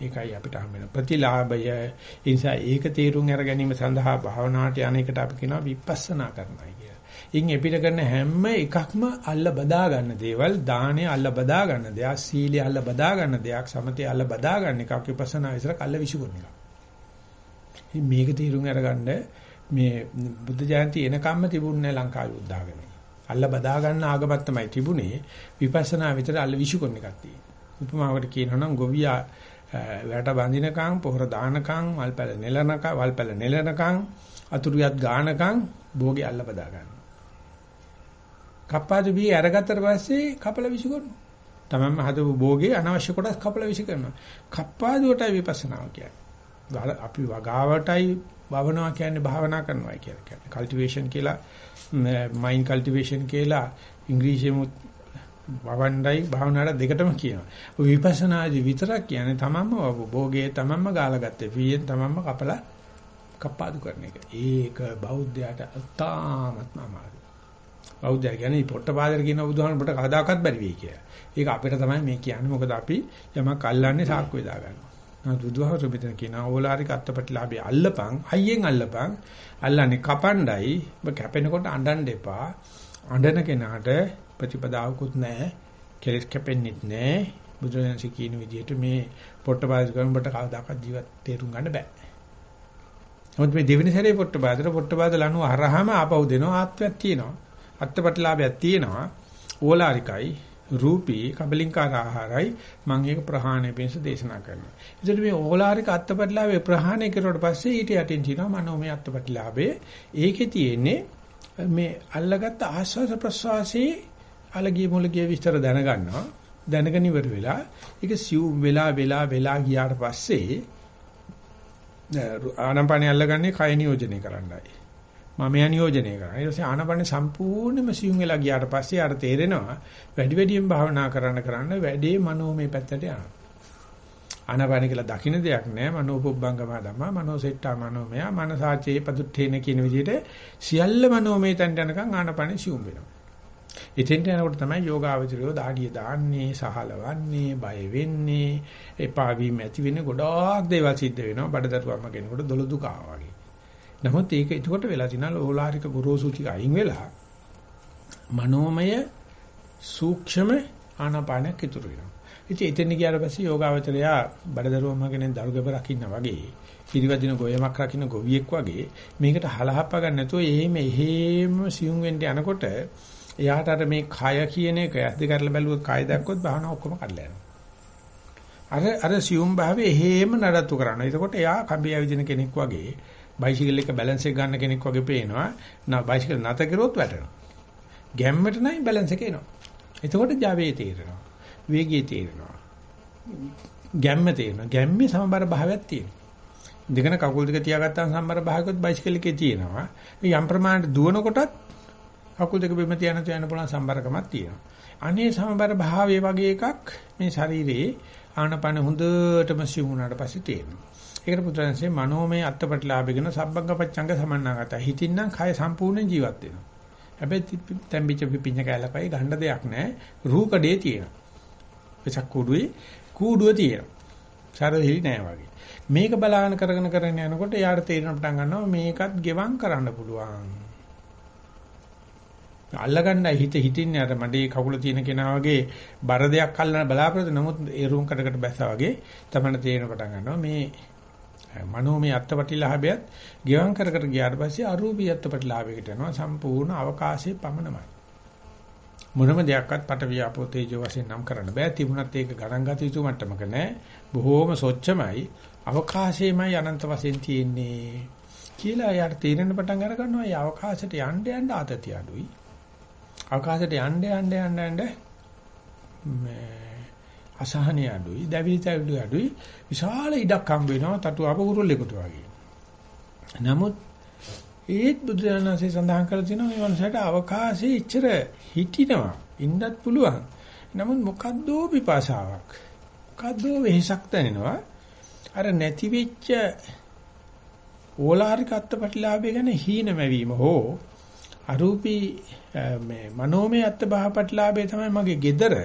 ඒකයි අපිට හම් වෙන ප්‍රතිලාභය. ඒ නිසා ඒක තේරුම් අර ගැනීම සඳහා භාවනාවට යන්නේකට අපි කියනවා විපස්සනා කරනවා කියලා. ඉන් එපිට කරන හැම එකක්ම අල්ල බදා ගන්න දේවල් දානේ අල්ල බදා ගන්න දෙයක් සීලය අල්ල බදා ගන්න දෙයක් සමතේ අල්ල බදා ගන්න එකක් විපස්සනා විතර කල්ල විසිකුරන එක. මේක තීරුම් අරගන්න මේ බුද්ධ ජයන්ති එනකම්ම තිබුණේ ලංකාවේ උද්දාගෙන. අල්ල බදා ගන්න ආගමක් තමයි තිබුණේ විපස්සනා විතර අල්ල විසිකුරන එකක් තියෙනවා. උපමාවකට කියනවා නම් ගොවියා වැට බඳිනකම් පොහොර දානකම් වල්පැල නෙලනකම් වල්පැල නෙලනකම් අතුරුයත් ගානකම් භෝගේ අල්ල බදා ගන්න. කප්පාදු බී අරගත්තට පස්සේ කපල විසි කරනවා. තමන්ම හදපු භෝගේ අනවශ්‍ය කොටස් කපල විසි කරනවා. කප්පාදුවටයි විපස්සනාව කියන්නේ. අපි වගාවටයි භවනවා කියන්නේ භාවනා කරනවා කියලා කියන්නේ. කල්ටිවේෂන් කියලා මයින්ඩ් කල්ටිවේෂන් කියලා ඉංග්‍රීසියෙම වවණ්ඩයි භාවනාවට දෙකටම කියනවා. ඔය විපස්සනාදී විතරක් කියන්නේ තමන්ම භෝගේ තමන්ම ගාලා ගත්තේ. පීයෙන් තමන්ම කපලා කප්පාදු කරන එක. ඒක බෞද්ධයාට තාමත්ම අමාරුයි. බෞද්ධය කියන්නේ පොට්ටපාදර කියන බුදුහාමුදුරට කවදාකවත් බැරි වෙයි කියලා. ඒක අපිට තමයි මේ කියන්නේ. මොකද අපි යමක් අල්ලන්නේ සාක්කු වේදා ගන්නවා. නමුත් බුදුහාමුදුරු මෙතන කියන ඕලාරික අත්පටිලාභය අල්ලපන්, හයියෙන් අල්ලපන්. අල්ලන්නේ කපණ්ඩයි. ඔබ කැපෙනකොට අඬන්න එපා. අඬන කෙනාට ප්‍රතිපදාවකුත් නැහැ. කෙලස් කැපෙන්නෙත් නැහැ. බුදුරජාණන් කියන විදිහට මේ පොට්ටපාද කරනකොට කවදාකවත් ජීවත් තේරුම් ගන්න බෑ. නමුත් මේ දෙවෙනි සැරේ පොට්ටපාදට පොට්ටපාද ලනුව හරහාම ආපහු දෙනවා ආත්මයක් තියෙනවා. අත්පටිලාභයක් තියෙනවා. ඕලාරිකයි රූපී කබලින්කාර ආහාරයි මම ඒක ප්‍රහාණය පිණිස දේශනා කරනවා. ඒකට මේ ඕලාරික අත්පටිලාභේ ප්‍රහාණය කරුවට පස්සේ ඊට යටින් තියෙනවා මනෝමය අත්පටිලාභේ. ඒකේ තියෙන්නේ මේ අල්ලගත්ත ආස්වාද ප්‍රසවාසී අලගිය මුලගිය විස්තර දැනගන්නවා. දැනගෙන ඉවර වෙලා ඒක සිව් වෙලා වෙලා වෙලා ගියාට පස්සේ ආනපනිය අල්ලගන්නේ කය නියෝජනය කරන්නයි. මම නියෝජනය කරනවා. ඊට පස්සේ ආනපන සම්පූර්ණයෙන්ම සියුම් වෙලා ගියාට පස්සේ ආර තේරෙනවා වැඩි වැඩියෙන් භාවනා කරන්න කරන්න වැඩේ මනෝමය පැත්තට යනවා. ආනපන කියලා දකින්න දෙයක් නෑ මනෝපොබ්බංගම ධම්මා මනෝසෙට්ටා මනෝමය මනසාචේ පදුත්තේන කියන විදිහට සියල්ල මනෝමය තැන්ට යනකම් ආනපන සියුම් වෙනවා. එතෙන්ට යනකොට තමයි යෝගාවචරයෝ දාඩිය දාන්නේ, සහලවන්නේ, බය වෙන්නේ, එපා වීම ඇති වෙන්නේ ගොඩාක් දේවල් සිද්ධ වෙනවා. බඩදරුවම කෙනෙකුට දොළ දුක වගේ. නමුත් ඒක එතකොට වෙලා තිනා ඕලාරික ගුරුසු ටික අයින් වෙලා මනෝමය සූක්ෂම ආනාපානයක් ඉතුරු වෙනවා. ඉතින් එතන ගියාට පස්සේ යෝගාවචරයා බඩදරුවම කෙනෙක් දරුගෙබ රකින්න වගේ පිරිවදින ගොයමක් රකින්න ගොවියෙක් වගේ මේකට හලහප්ප ගන්න නැතුව එහෙම එහෙම සියුම් වෙන්න යනකොට එයාට අර මේ කය කියන එක ඇස් දෙක අරලා බැලුවොත් කය දැක්කොත් භාවනා ඔක්කොම කඩලා යනවා. අර අර සියුම් භාවයේ එහෙම නඩත්තු කරනවා. එතකොට එයා කම්බිය ඇවිදින කෙනෙක් වගේ බයිසිකල් එක බැලන්ස් එක ගන්න කෙනෙක් වගේ පේනවා. නා බයිසිකල් නැත කරුවොත් වැටෙනවා. ගැම්මට නම් බැලන්ස් එක එනවා. එතකොට Java තේරෙනවා. වේගය තේරෙනවා. ගැම්ම තේරෙනවා. ගැම්මේ සමබර භාවයක් තියෙනවා. දෙකන කකුල් දෙක තියාගත්තාම සම්බර භාගයකොත් බයිසිකල් එකේ තියෙනවා. යම් ප්‍රමාණයට දුවනකොටත් කකුල් දෙක බිම තියන තියන පුළුවන් සම්බරකමක් තියෙනවා. අනේ සමබර භාවයේ වගේ එකක් මේ ශරීරයේ ආනපන හොඳටම සිවුණාට පස්සේ තියෙනවා. ඒකට පුත්‍රයන්සේ මනෝමය අත්පටලාභගෙන සබ්බංග පච්චංග සමන්නාගත. හිතින්නම් කය සම්පූර්ණ ජීවත් වෙනවා. හැබැයි තැම්බිච්ච පිපිඤ්ඤ කැලපයි ගන්න දෙයක් නැහැ. රූකඩේ තියෙනවා. වෙසක් කූඩුවේ කූඩුව තියෙනවා. සරහිලි නෑ වගේ. මේක බලාගෙන කරගෙන කරගෙන යනකොට යාට තේරෙන පටන් ගන්නවා මේකත් ගෙවම් කරන්න පුළුවන්. අල්ලගන්නයි හිත හිතින්නේ අර මඩේ කකුල තියෙන කෙනා වගේ බර දෙයක් අල්ලන බලාපොරොත්තු නමුත් ඒ රුම් කඩකට බැස්සා වගේ තමයි තේරෙන පටන් ගන්නවා මේ මනෝමය අත්පටිලාභයත් ගෙවම් කර කර ගියාට පස්සේ අරූපී අත්පටිලාභයකට යනවා සම්පූර්ණ අවකාශයේ පමණමයි. මොනම දෙයක්වත් පට වියාපෝ තේජෝ වශයෙන් නම් කරන්න බෑ. තිබුණත් ඒක ගණන් ගත යුතු මට්ටමක නෑ. බොහෝම සොච්චමයි. අවකාශයේමයි අනන්ත වශයෙන් තියෙන්නේ කියලා යාට තේරෙන පටන් අර ගන්නවා ඒ අවකාශයට යන්න යන්න ආතතිය අඩුයි. අවකාශයට යන්න යන්න යන්න යන්න මේ අසහනිය අඩුයි දැවිලි තැවිලි අඩුයි. විශාල ඉඩක් හම්බ වෙනවා තටු අපකුරුල්ලෙකුට වගේ. නමුත් ඒත් බුදුරජාණන්සේ සඳහන් කරලා තියෙනවා මේ මනසට අවකාශයේ ඉච්චර හිටිනවා ඉන්නත් පුළුවන්. නමුත් මොකද්දෝ පිපාසාවක් මොකද්දෝ වෙහසක් දැනෙනවා. අර නැති වෙච්ච ඕලාරික අත්පටිලාභය ගැන හීනමැවීම හෝ අරූපී මේ මනෝමය අත්බහපටිලාභය තමයි මගේ gedara.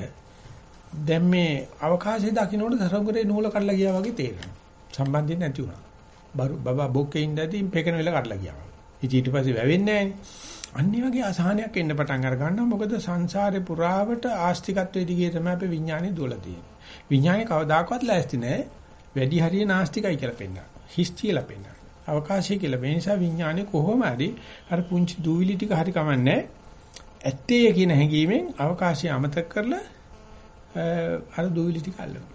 දැන් මේ අවකාශයේ දකින්නකොට තරංගරේ නූල කඩලා ගියා වගේ තේරෙනවා සම්බන්ධයෙන් නැති වුණා බරු බබා බොක්කේ ඉඳදී පෙකන වෙලා කඩලා ගියා ඉතින් ඊට පස්සේ වැවෙන්නේ නැහැ අනිත් වගේ අසහනයක් එන්න පටන් අර ගන්නවා මොකද සංසාරේ පුරාවට ආස්තිකත්වයේ දිගේ තමයි අපේ විඥානේ දුවලා තියෙන්නේ. විඥානේ කවදාකවත් ලෑස්ති නැහැ. වැඩි හරිය නාස්තිකයි කියලා පෙන්නනවා. හිස් කියලා පෙන්නනවා. අවකාශය කියලා මේ නිසා විඥානේ කොහොම හරි අර පුංචි දූවිලි ටික හරි කමන්නේ ඇත්තේ කියන හැඟීමෙන් අවකාශය අමතක කරලා අර දූවිලි ටික අල්ලනවා.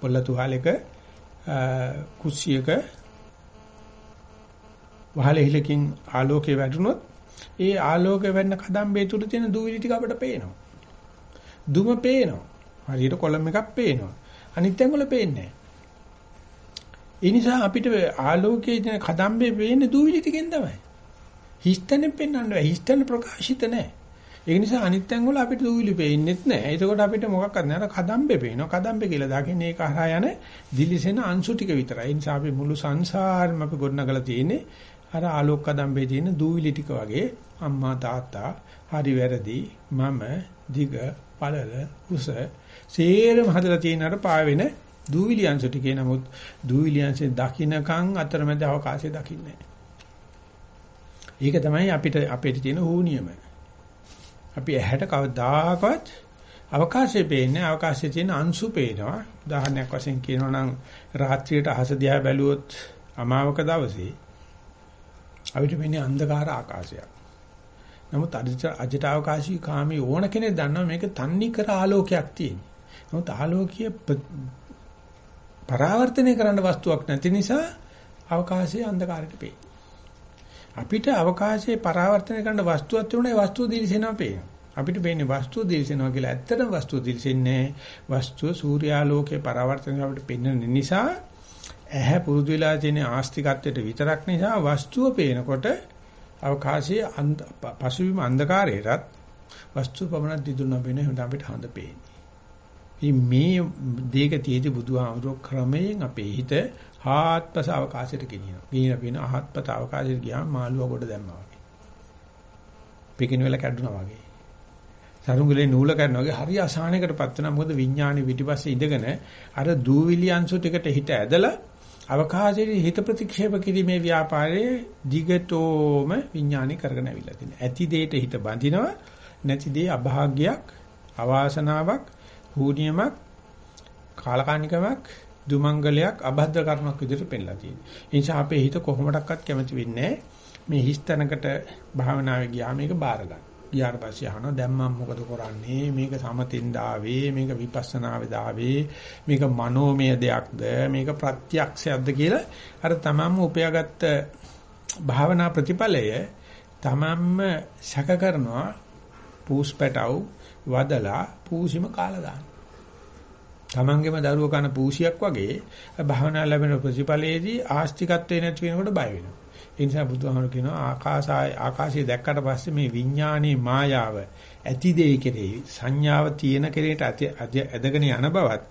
පොල්ල තුහලක කුස්සියක වහලෙහිලකින් ආලෝකය වැටුනොත් ඒ ආලෝකය වෙන්න කදම්බේ තුල තියෙන දූවිලි ටික අපිට පේනවා. දුම පේනවා. හරියට කොලම් එකක් පේනවා. අනිත් ඇඟවල පේන්නේ ඒ නිසා අපිට ආලෝකයේ තියෙන කදම්බේ පේන්නේ දූවිලි ටිකෙන් තමයි. හිස්තනෙන් පෙන්වන්න බෑ. හිස්තන ප්‍රකාශිත නැහැ. ඒ නිසා අනිත් ඇඟවල අපිට දූවිලි පේන්නේත් නැහැ. ඒකෝට අපිට මොකක්වත් නැහැ. කදම්බේ පේනවා. කදම්බේ කියලා දකින්නේ ඒක හරහා යන දිලිසෙන අංශු ටික විතරයි. ඒ නිසා අපි මුළු සංසාරෙම අපි ගොඩනගලා තියෙන්නේ අර ආලෝක කදම්බේ තියෙන දූවිලි ටික වගේ අම්මා තාත්තා හරි වැරදි මම දිග පළල උස සේරම හදලා තියෙන අර පාවෙන දූවිලි අංශ ටිකේ නමුත් දූවිලි අංශේ දකින්නකම් අතරමැද අවකාශය දකින්නේ ඒක තමයි අපිට අපිට තියෙන හෝනියම. අපි ඇහැට කවදාකවත් අවකාශයේ පේන්නේ අවකාශයේ තියෙන අංශු පේනවා. උදාහරණයක් වශයෙන් කියනවා නම් රාත්‍රියට අහස දිහා බැලුවොත් අමාවක දවසේ අපිට වෙන්නේ අන්ධකාර ආකාශයක්. නමුත් අජිත අවකාශී කාමී ඕන කෙනෙක් දන්නවා මේක තන්නි කර ආලෝකයක් තියෙන. නමුත් ආලෝකීය පරාවර්තනය කරන්න වස්තුවක් නැති නිසා අවකාශයේ අන්ධකාරයට පේන. අපිට අවකාශයේ පරාවර්තනය කරන්න වස්තුවක් තිබුණා ඒ වස්තුව දිලිසෙනවා පේනවා. අපිට පේන්නේ වස්තුව දිලිසෙනවා කියලා. ඇත්තටම වස්තුව දිලිසෙන්නේ වස්තුව සූර්යාලෝකයේ පරාවර්තනය අපිට පෙන්වන නිසා ඇහැ පුරුදු වෙලා තියෙන ආස්තිකත්වයට විතරක් නිසා වස්තුව පේනකොට අවකාශයේ පසුබිම අන්ධකාරයටත් වස්තු පමණක් දිදුන වෙන හොඳ අපිට හඳ පේන්නේ. මේ දෙක තියෙදි බුදුහාමුදුරුවෝ ක්‍රමයෙන් අපේ හිත හාත්පස අවකාශයට ගෙනියනවා. ගෙනියන පින හාත්පස අවකාශයට ගියාම මාළුවා කොට දැම්මා වගේ. පිකින වෙලා කැඩුනා වගේ. සරුංගලේ නූල කරනවා වගේ හරි අසහනයකටපත් වෙනවා. මොකද විඥානේ පිටිපස්සේ ඉඳගෙන අර දූවිලි අංශු ටිකට හිත ඇදලා අවකාශයේ හිත ප්‍රතික්ෂේප කිරීමේ ව්‍යාපාරයේ දිගටෝම විඥානේ කරගෙන අවිල්ලා තියෙනවා. ඇති දෙයට හිත බඳිනවා නැති දේ අභාග්‍යයක් අවාසනාවක් හූනියමක් කාලකානිකමක් දුමංගලයක් අබද්ධ කර්මයක් විදිහට පෙන්ලා තියෙනවා. ඒ නිසා අපේ හිත කොහොමඩක්වත් කැමති වෙන්නේ මේ හිස්තැනකට භාවනාවේ ගියාම මේක බාර ගන්න. ගියාට පස්සේ අහනවා දැන් මම මොකද කරන්නේ? මේක සමතින්ද ආවේ, මේක විපස්සනාවේද ආවේ, මේක මනෝමය දෙයක්ද, මේක ප්‍රත්‍යක්ෂයක්ද කියලා අර තමන්ම උපයාගත්ත භාවනා ප්‍රතිඵලය තමන්ම සැක කරනවා පූස්පැටව වදලා පූසිම කාලා දානවා. තමන්ගේම දරුවෝ කන පූසියක් වගේ භාවනා ලැබෙන ප්‍රතිඵලයේදී ආස්තිකත්වේ නැති වෙනකොට බය වෙනවා. ඒ නිසා බුදුහාමර කියනවා ආකාශය ආකාශය දැක්කට පස්සේ මේ විඥානයේ මායාව ඇති දෙය කෙරෙහි සංඥාව තියෙන කෙරේට ඇදගෙන යන බවත්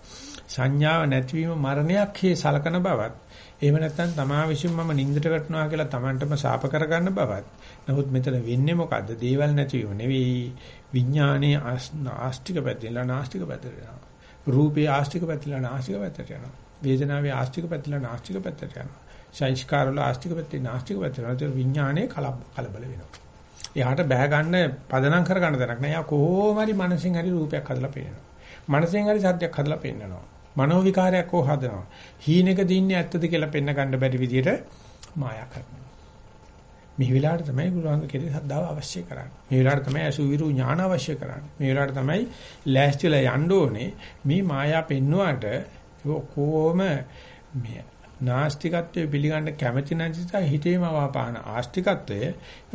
සංඥාව නැතිවීම මරණයක් හේ සලකන බවත් එහෙම නැත්නම් තමා විසින් මම නින්දට වැටෙනවා කියලා Tamanටම සාප කරගන්න බවත්. නමුත් මෙතන වෙන්නේ මොකද්ද? දේවල් නැතිවීම නෙවෙයි. විඥානයේ ආස්තික පැත්තෙන්ලා නාස්තික පැත්තට යනවා. රූපේ ආස්තික පැත්තලා නාස්තික පැත්තට යනවා වේදනාවේ ආස්තික පැත්තලා නාස්තික පැත්තට යනවා සංස්කාර වල ආස්තික පැත්තේ නාස්තික පැත්තට යනවා විඥානයේ කලබල වෙනවා එයාට බෑ ගන්න පදනම් කර ගන්න තැනක් නෑ. එයා කොහොම හරි මනසෙන් හරි රූපයක් හදලා පේනවා. මනසෙන් හරි සද්දයක් හදලා පෙන්නනවා. මනෝ විකාරයක් හෝ හදනවා. හීනෙක දින්නේ ඇත්තද කියලා පෙන්න ගන්න බැරි විදියට මායා කරනවා. මේ වෙලාවට තමයි ගුරුවන්ගේ කෙරේ සද්ධාව අවශ්‍ය කරන්නේ. මේ වෙලාවට තමයි අසුවිරු ඥාන අවශ්‍ය කරන්නේ. මේ වෙලාවට තමයි ලෑස්තිලා යන්න ඕනේ. මේ මායා පෙන්නුවාට කොහොම මේ නාස්තිකත්වයේ පිළිගන්න කැමැති නැතිසා හිතේම වාපාන ආස්තිකත්වය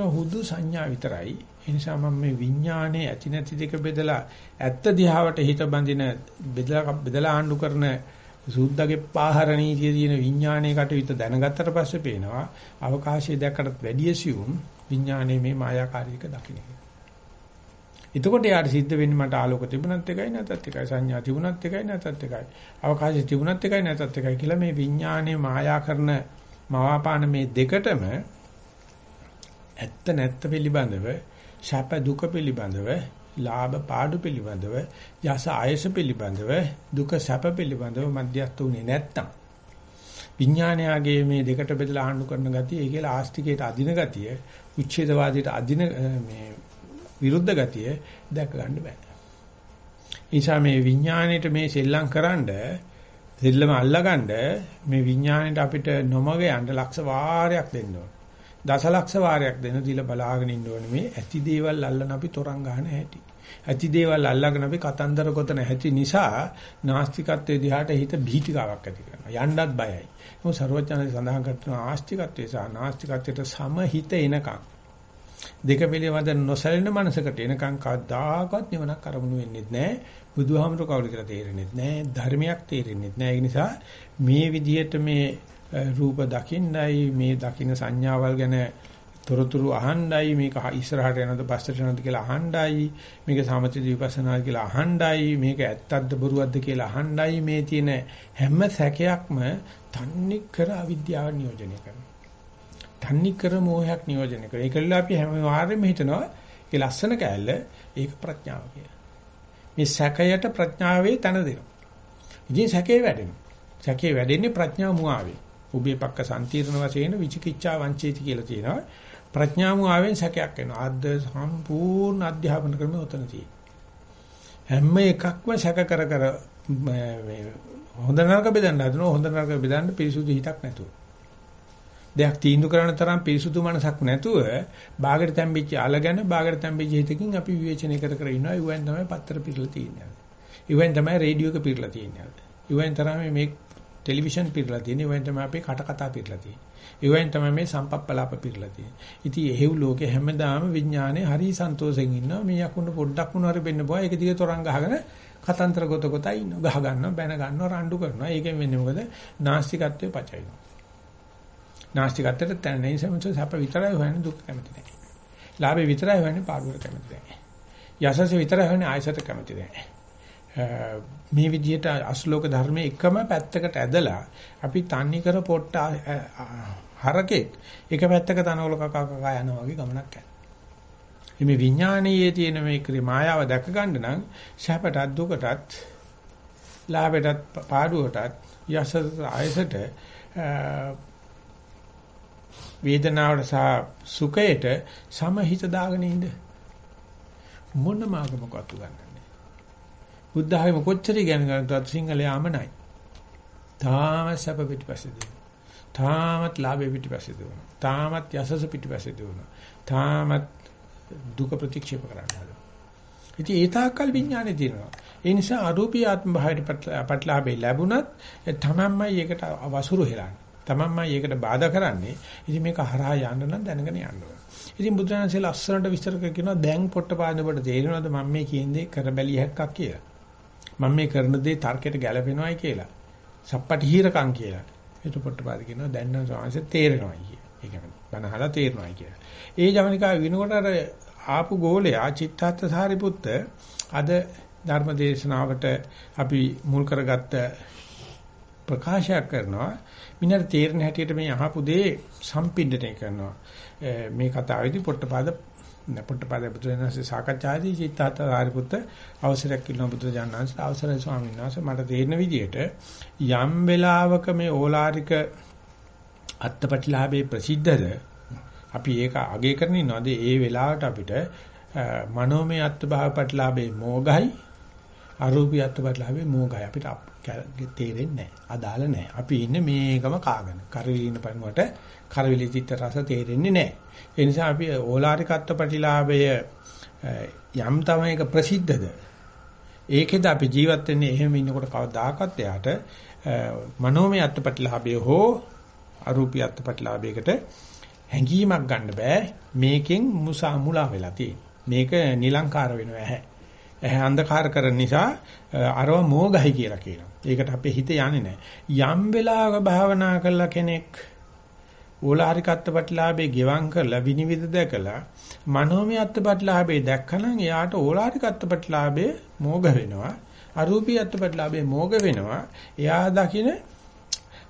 හුදු සංඥා විතරයි. ඒ නිසා මම මේ විඥානයේ ඇති නැති දෙක බෙදලා ඇත්ත දිහාවට හිත බඳින බෙදලා බෙදලා ආණ්ඩු කරන සුද්ධගේ පාහර නීතිය තියෙන විඥානයේ කටයුත්ත දැනගත්තට පස්සේ පේනවා අවකාශය දැක්කටත් වැඩිය සියුම් විඥානයේ මේ මායාකාරීක දකින්න. එතකොට යාට සිද්ධ වෙන්නේ මට ආලෝක තිබුණත් එකයි නැතත් එකයි සංඥා තිබුණත් එකයි නැතත් එකයි අවකාශය තිබුණත් එකයි නැතත් එකයි කියලා මේ විඥානයේ මායා කරන මවාපාන මේ දෙකටම ඇත්ත නැත්ත පිළිබඳව ශාප දුක පිළිබඳව ලාභ පාඩු පිළිබඳව යස ආයස පිළිබඳව දුක සැප පිළිබඳව මධ්‍යස්ත උනේ නැත්තම් විඥානයාගේ මේ දෙකට බෙදලා ආණ්ඩු කරන ගතිය ඒ කියලා ආස්තිකයට අදින ගතිය උච්ඡේදවාදයට අදින මේ විරුද්ධ ගතිය දැක ගන්න බෑ. නිසා මේ විඥාණයට මේ සෙල්ලම් කරන්ඩ සෙල්ලම අල්ලගන්න මේ විඥාණයට අපිට නොමග යන්න ලක්ෂ වාරයක් දෙන්න ඕන. දසලක්ෂ වාරයක් දෙන දීලා බලාගෙන ඉන්න ඕනේ මේ ඇති දේවල් අල්ලන අපි තරංග ගන්න හැටි. ඇති දේවල් අල්ලගෙන අපි කතන්දර ගොතන හැටි නිසා නාස්තිකත්වයේ දිහාට හිත බීතිකාවක් ඇති කරනවා. යන්නත් බයයි. මොකද ਸਰවඥාණන් සඳහන් කරන ආස්තිකත්වයේ සහ නාස්තිකත්වයට සමහිත එනකම් දෙක පිළිබඳ නොසැලෙන මනසකට එනකන් කවදාකවත් නිවනක් අරමුණු වෙන්නේ නැහැ. බුදුහාමුදුර කවුරු කියලා තේරෙන්නේ නැහැ. ධර්මයක් තේරෙන්නේ නැහැ. ඒ නිසා මේ විදිහට මේ රූප දකින්නයි මේ දකින්න සංඥාවල් ගැන තොරතුරු අහණ්ඩයි මේක ඉස්සරහට යනවද පස්සට යනවද කියලා අහණ්ඩයි මේක සමථ විපස්සනා කියලා අහණ්ඩයි මේක ඇත්තක්ද බොරුවක්ද කියලා අහණ්ඩයි මේ තියෙන හැම සැකයක්ම තන්නේ කර අවිද්‍යාව නියෝජනය කරනවා තන්නි කර මොහයක් නියෝජනය කරනවා. ඒකල්ල අපි හැම වාරෙම හිතනවා ඒ ලස්සන කෑල්ල ඒක ප්‍රඥාව කියලා. මේ සැකයට ප්‍රඥාවේ තන දෙනවා. ඉතින් සැකේ වැඩෙනවා. සැකේ වැඩෙන්නේ ප්‍රඥා මුවාවේ. උභය පක්ක සම්තිර්ණ වශයෙන් විචිකිච්ඡා වංචේති කියලා තියෙනවා. ප්‍රඥා මුවාවෙන් සැකයක් එනවා. අද්ද සම්පූර්ණ අධ්‍යාපන ක්‍රමය උතන හැම එකක්ම සැක කර කර හොඳ නරක බෙදන්න හදනවා. හොඳ නරක බෙදන්න පිරිසුදු හිතක් නැතුව. දෙයක් තීන්දුව කරන තරම් පිරිසුදු මනසක් නැතුව බාගට තැම්බිච්ච අලගෙන බාගට තැම්බිච්ච හිතකින් අපි විවේචනය කර කර ඉන්නවා. ඉවෙන් තමයි පත්‍ර පිරලා තියෙන්නේ. ඉවෙන් තමයි රේඩියෝ එක පිරලා තියෙන්නේ. ඉවෙන් තමයි මේ ටෙලිවිෂන් පිරලා තියෙන්නේ. ඉවෙන් තමයි අපේ කට කතා පිරලා තියෙන්නේ. ඉවෙන් තමයි මේ සම්පප්පලාප පිරලා තියෙන්නේ. ඉතින් එහෙව් ලෝකේ හැමදාම විඥානේ හරි සන්තෝෂෙන් ඉන්නවා. මේ යකුණ පොඩ්ඩක් වුණ හරි වෙන්න බෑ. ඒක දිගේ තරංග ගහගෙන කතන්තර ගොත ගොතයි ඉන්නවා. ගහ ගන්නවා, බැන ගන්නවා, රණ්ඩු කරනවා. ඒකෙන් වෙන්නේ මොකද? නාස්තිකත්වයේ පචයිනවා. නාස්තිකත්වයට තැන නැහැ සමස සැප විතරයි හොයන්නේ දුක් කැමති නැහැ. ලාභේ විතරයි හොයන්නේ පාඩුවට කැමති නැහැ. යසස විතරයි හොයන්නේ ආයසට කැමති නැහැ. මේ විදිහට අශ්ලෝක ධර්මයේ එකම පැත්තකට ඇදලා අපි තන්නේ කර පොට්ට හරකේ එක පැත්තක තනවල කකා කකා යනවා වගේ ගමනක් යනවා. මේ විඥානයේ තියෙන මේ ක්‍රිමායාව දැක ගන්න නම් සැපටත් දුකටත් ලාභයටත් පාඩුවටත් යසස ආයසට වේදනාවට සහ සුඛයට සමහිත දාගෙන ඉන්න මොනම ආගමකවත් උගන්වන්නේ බුද්ධ ආගම කොච්චර ඉගෙන ගන්නවත් සිංහලයාම නැහැ තාමත් සැප පිටිපස්සේ දෙනවා තාමත් ලාභෙ පිටිපස්සේ දෙනවා තාමත් යසස පිටිපස්සේ දෙනවා තාමත් දුක ප්‍රතික්ෂේප කරනවා ඉතින් ඒ තාක්කල් විඥානේ තියෙනවා. ඒ නිසා අරූපී ආත්ම භාවයට පටලැබෙ ලැබුණත් තමන්මයි ඒකට වසුරු හෙලන්නේ. තමන්මයි ඒකට බාධා කරන්නේ. ඉතින් මේක හරහා යන්න නම් දැනගෙන යන්න ඕන. ඉතින් බුදුරජාණන්සේ ලස්සනට විස්තර කරනවා දැන් පොට්ටපාද ඔබට තේරෙනවද මම මේ කියන්නේ කරබැලිය හැක්කක් කියලා. මම මේ කරන දේ තර්කයට ගැලපෙනවයි කියලා. සප්පටි හිරකම් කියලා. ඒක පොට්ටපාද කියනවා දැන් නම් සාංශ තේරෙනවයි කිය. ඒ කියන්නේ බනහලා තේරෙනවයි කියලා. ඒ ජවනිකා විනකොට අර ආපු ගෝලයා චිත්තාත්ථ සාරිපුත්ත අද ධර්ම දේශනාවට අපි මුල් කරගත්ත ප්‍රකාශයක් කරනවා මිනිහට තේරෙන හැටියට මේ අහපු දේ සම්පින්ඩණය කරනවා මේ කතාවේදී පොට්ටපාද පොට්ටපාද බුදුරජාණන්සේ සාකච්ඡාදී චිත්තාත ආරිපුත්ත අවසරයක් ඉල්ලන බුදුරජාණන්සේ අවසරයි ස්වාමීන් වහන්සේ මට තේරෙන විදිහට යම් වෙලාවක මේ ඕලාරික අත්පටිලාභේ ප්‍රසිද්ධද අපි ඒක අගය කරන ඉන්නවාද? ඒ වෙලාවට අපිට මනෝමය අත්භාව ප්‍රතිලාභේ මෝගයි අරූපී අත්පටිලාභේ මෝගයි අපිට තේරෙන්නේ නැහැ. අදාළ නැහැ. අපි ඉන්නේ මේකම කාගෙන. කරවිලින පණුවට කරවිලි තිත්ත රස තේරෙන්නේ නැහැ. ඒ නිසා අපි ඕලාරිකත්ව ප්‍රතිලාභය යම් තමයි එක ප්‍රසිද්ධද. ඒකෙද අපි ජීවත් වෙන්නේ එහෙම ඉන්නකොට කවදාකවත් එයාට මනෝමය අත්පටිලාභය හෝ අරූපී අත්පටිලාභයකට හැඟීමක් ගන්න බෑ. මේකෙන් මුසා මුලා වෙලා තියෙන්නේ. මේක නිලංකාර වෙනවා ඇහැ. ඇහැ අන්ධකාර කරන නිසා අරව මෝගයි කියලා කියනවා. ඒකට අපේ හිත යන්නේ නැහැ. යම් වෙලාවක භාවනා කළා කෙනෙක් ඕලාරික අත්පත්ලාභේ ගෙවම් කරලා විනිවිද දැකලා මනෝමය අත්පත්ලාභේ දැක්කනම් එයාට ඕලාරික අත්පත්ලාභේ මෝග වෙනවා. අරූපී අත්පත්ලාභේ මෝග වෙනවා. එයා දකින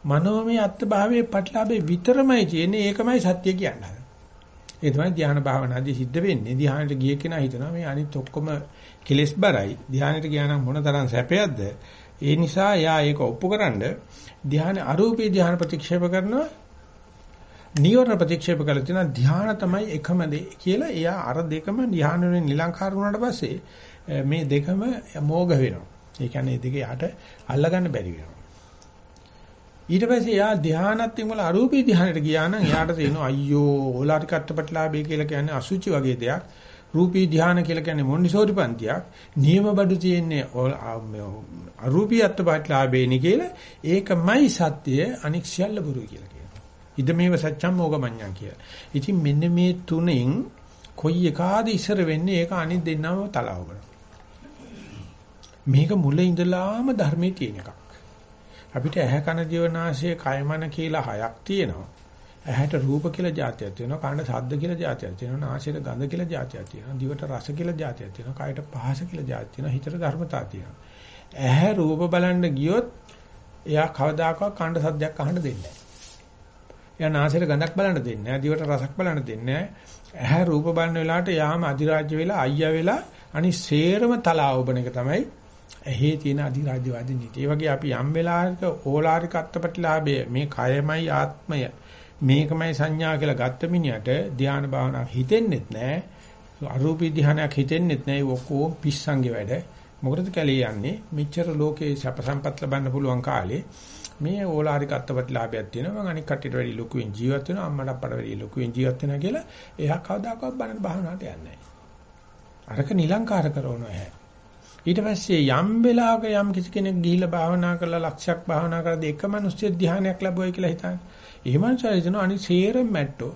මනෝමය අත්භාවයේ පටලාභේ විතරමයි තියෙන්නේ ඒකමයි සත්‍ය කියන්නේ. ඒ තමයි ධ්‍යාන භාවනාදී සිද්ධ වෙන්නේ. ධ්‍යානෙට ගිය කෙනා හිතනවා මේ අනිත් ඔක්කොම කෙලෙස් බරයි. ධ්‍යානෙට ගියා නම් මොන තරම් සැපයක්ද? ඒ නිසා යා ඒක ඔප්පුකරනද ධ්‍යාන අරූපී ධ්‍යාන ප්‍රතික්ෂේප කරනවා. නිවර්ණ ප්‍රතික්ෂේප කළ තියෙන ධ්‍යාන තමයි එකම දේ කියලා එයා අර දෙකම ධ්‍යාන වලින් නිලංකාර වුණාට පස්සේ මේ දෙකම මෝග වෙනවා. ඒ කියන්නේ මේ දෙක යට අල්ලගන්න බැරි වෙනවා. ඊට පස්සේ යා ධානාත්යෙන් වල අරූපී ධානයට ගියා නම් එයාට තේරෙනවා අයියෝ ඕලාරිකත්වපටලාභය කියලා කියන්නේ අසුචි වගේ දෙයක්. රූපී ධානය කියලා කියන්නේ මොන්ඩිසෝරි පන්තියක්. නියම බඩු තියෙන්නේ අරූපී අත්පටලාභේනි කියලා ඒකමයි සත්‍ය අනික් සියල්ල බුරුයි කියලා කියනවා. ඉදමේව සත්‍යම් මොගමඤ්ඤං කියලා. ඉතින් මෙන්න මේ තුනෙන් කොයි එකාද ඉස්සර වෙන්නේ ඒක අනිත් දෙන්නම තලාව කරනවා. මේක මුල ඉඳලාම ධර්මයේ තියෙන එකක්. අපිට ඇහැ කන දිවනාසය කයමන කියලා හයක් තියෙනවා. ඇහැට රූප කියලා જાතියක් තියෙනවා කනට ශබ්ද කියලා જાතියක් තියෙනවා නාසයට ගඳ කියලා જાතියක් තියෙනවා දිවට රස කියලා જાතියක් තියෙනවා කයට පහස කියලා જાතියක් තියෙනවා හිතට ධර්මතා තියෙනවා. ඇහැ රූප බලන්න ගියොත් එයා කවදාකවත් කනට ශබ්දයක් අහන්න දෙන්නේ නැහැ. එයා නාසයට ගඳක් බලන්න දෙන්නේ නැහැ දිවට රසක් බලන්න දෙන්නේ නැහැ. ඇහැ රූප බලන වෙලාවට යාම අධිරාජ්‍ය වෙලා අයියා වෙලා අනිසේරම තලාවබන එක තමයි ඇහි තියෙන අධිරාජ්‍යවාදී නීති. ඒ වගේ අපි යම් වෙලාවක ඕලාරික අත්පටිලාභය මේ කයමයි ආත්මය මේකමයි සංඥා කියලා ගත්ත මිනිහට ධාන භාවනාවක් හිතෙන්නෙත් නැහැ. අරූපී ධානයක් හිතෙන්නෙත් නැහැ. ඔක්කොම පිස්සන්ගේ වැඩ. මොකටද කැලේ යන්නේ? මෙච්චර ලෝකේ සැප සම්පත් ලබන්න පුළුවන් කාලේ මේ ඕලාරික අත්පටිලාභයක් තියෙනවා. මම අනික් කට්ටියට වැඩි ලොකුවෙන් ජීවත් වෙනවා. අම්මට අප්පට වැඩි ලොකුවෙන් ජීවත් වෙනවා කියලා එයා කවදාකවත් බණ භාවනාවට යන්නේ නැහැ. අරක නිලංකාර කරනවා හැ. ඊට පස්සේ යම් වෙලාවක යම් කිසි කෙනෙක් ගිහිල්ලා භාවනා කරලා ලක්ෂයක් භාවනා කරද්දී එක මිනිස්සු ධ්‍යානයක් ලැබුවයි කියලා හිතන්නේ. එහෙම හිතන අනිත් සේරම මැට්ටෝ.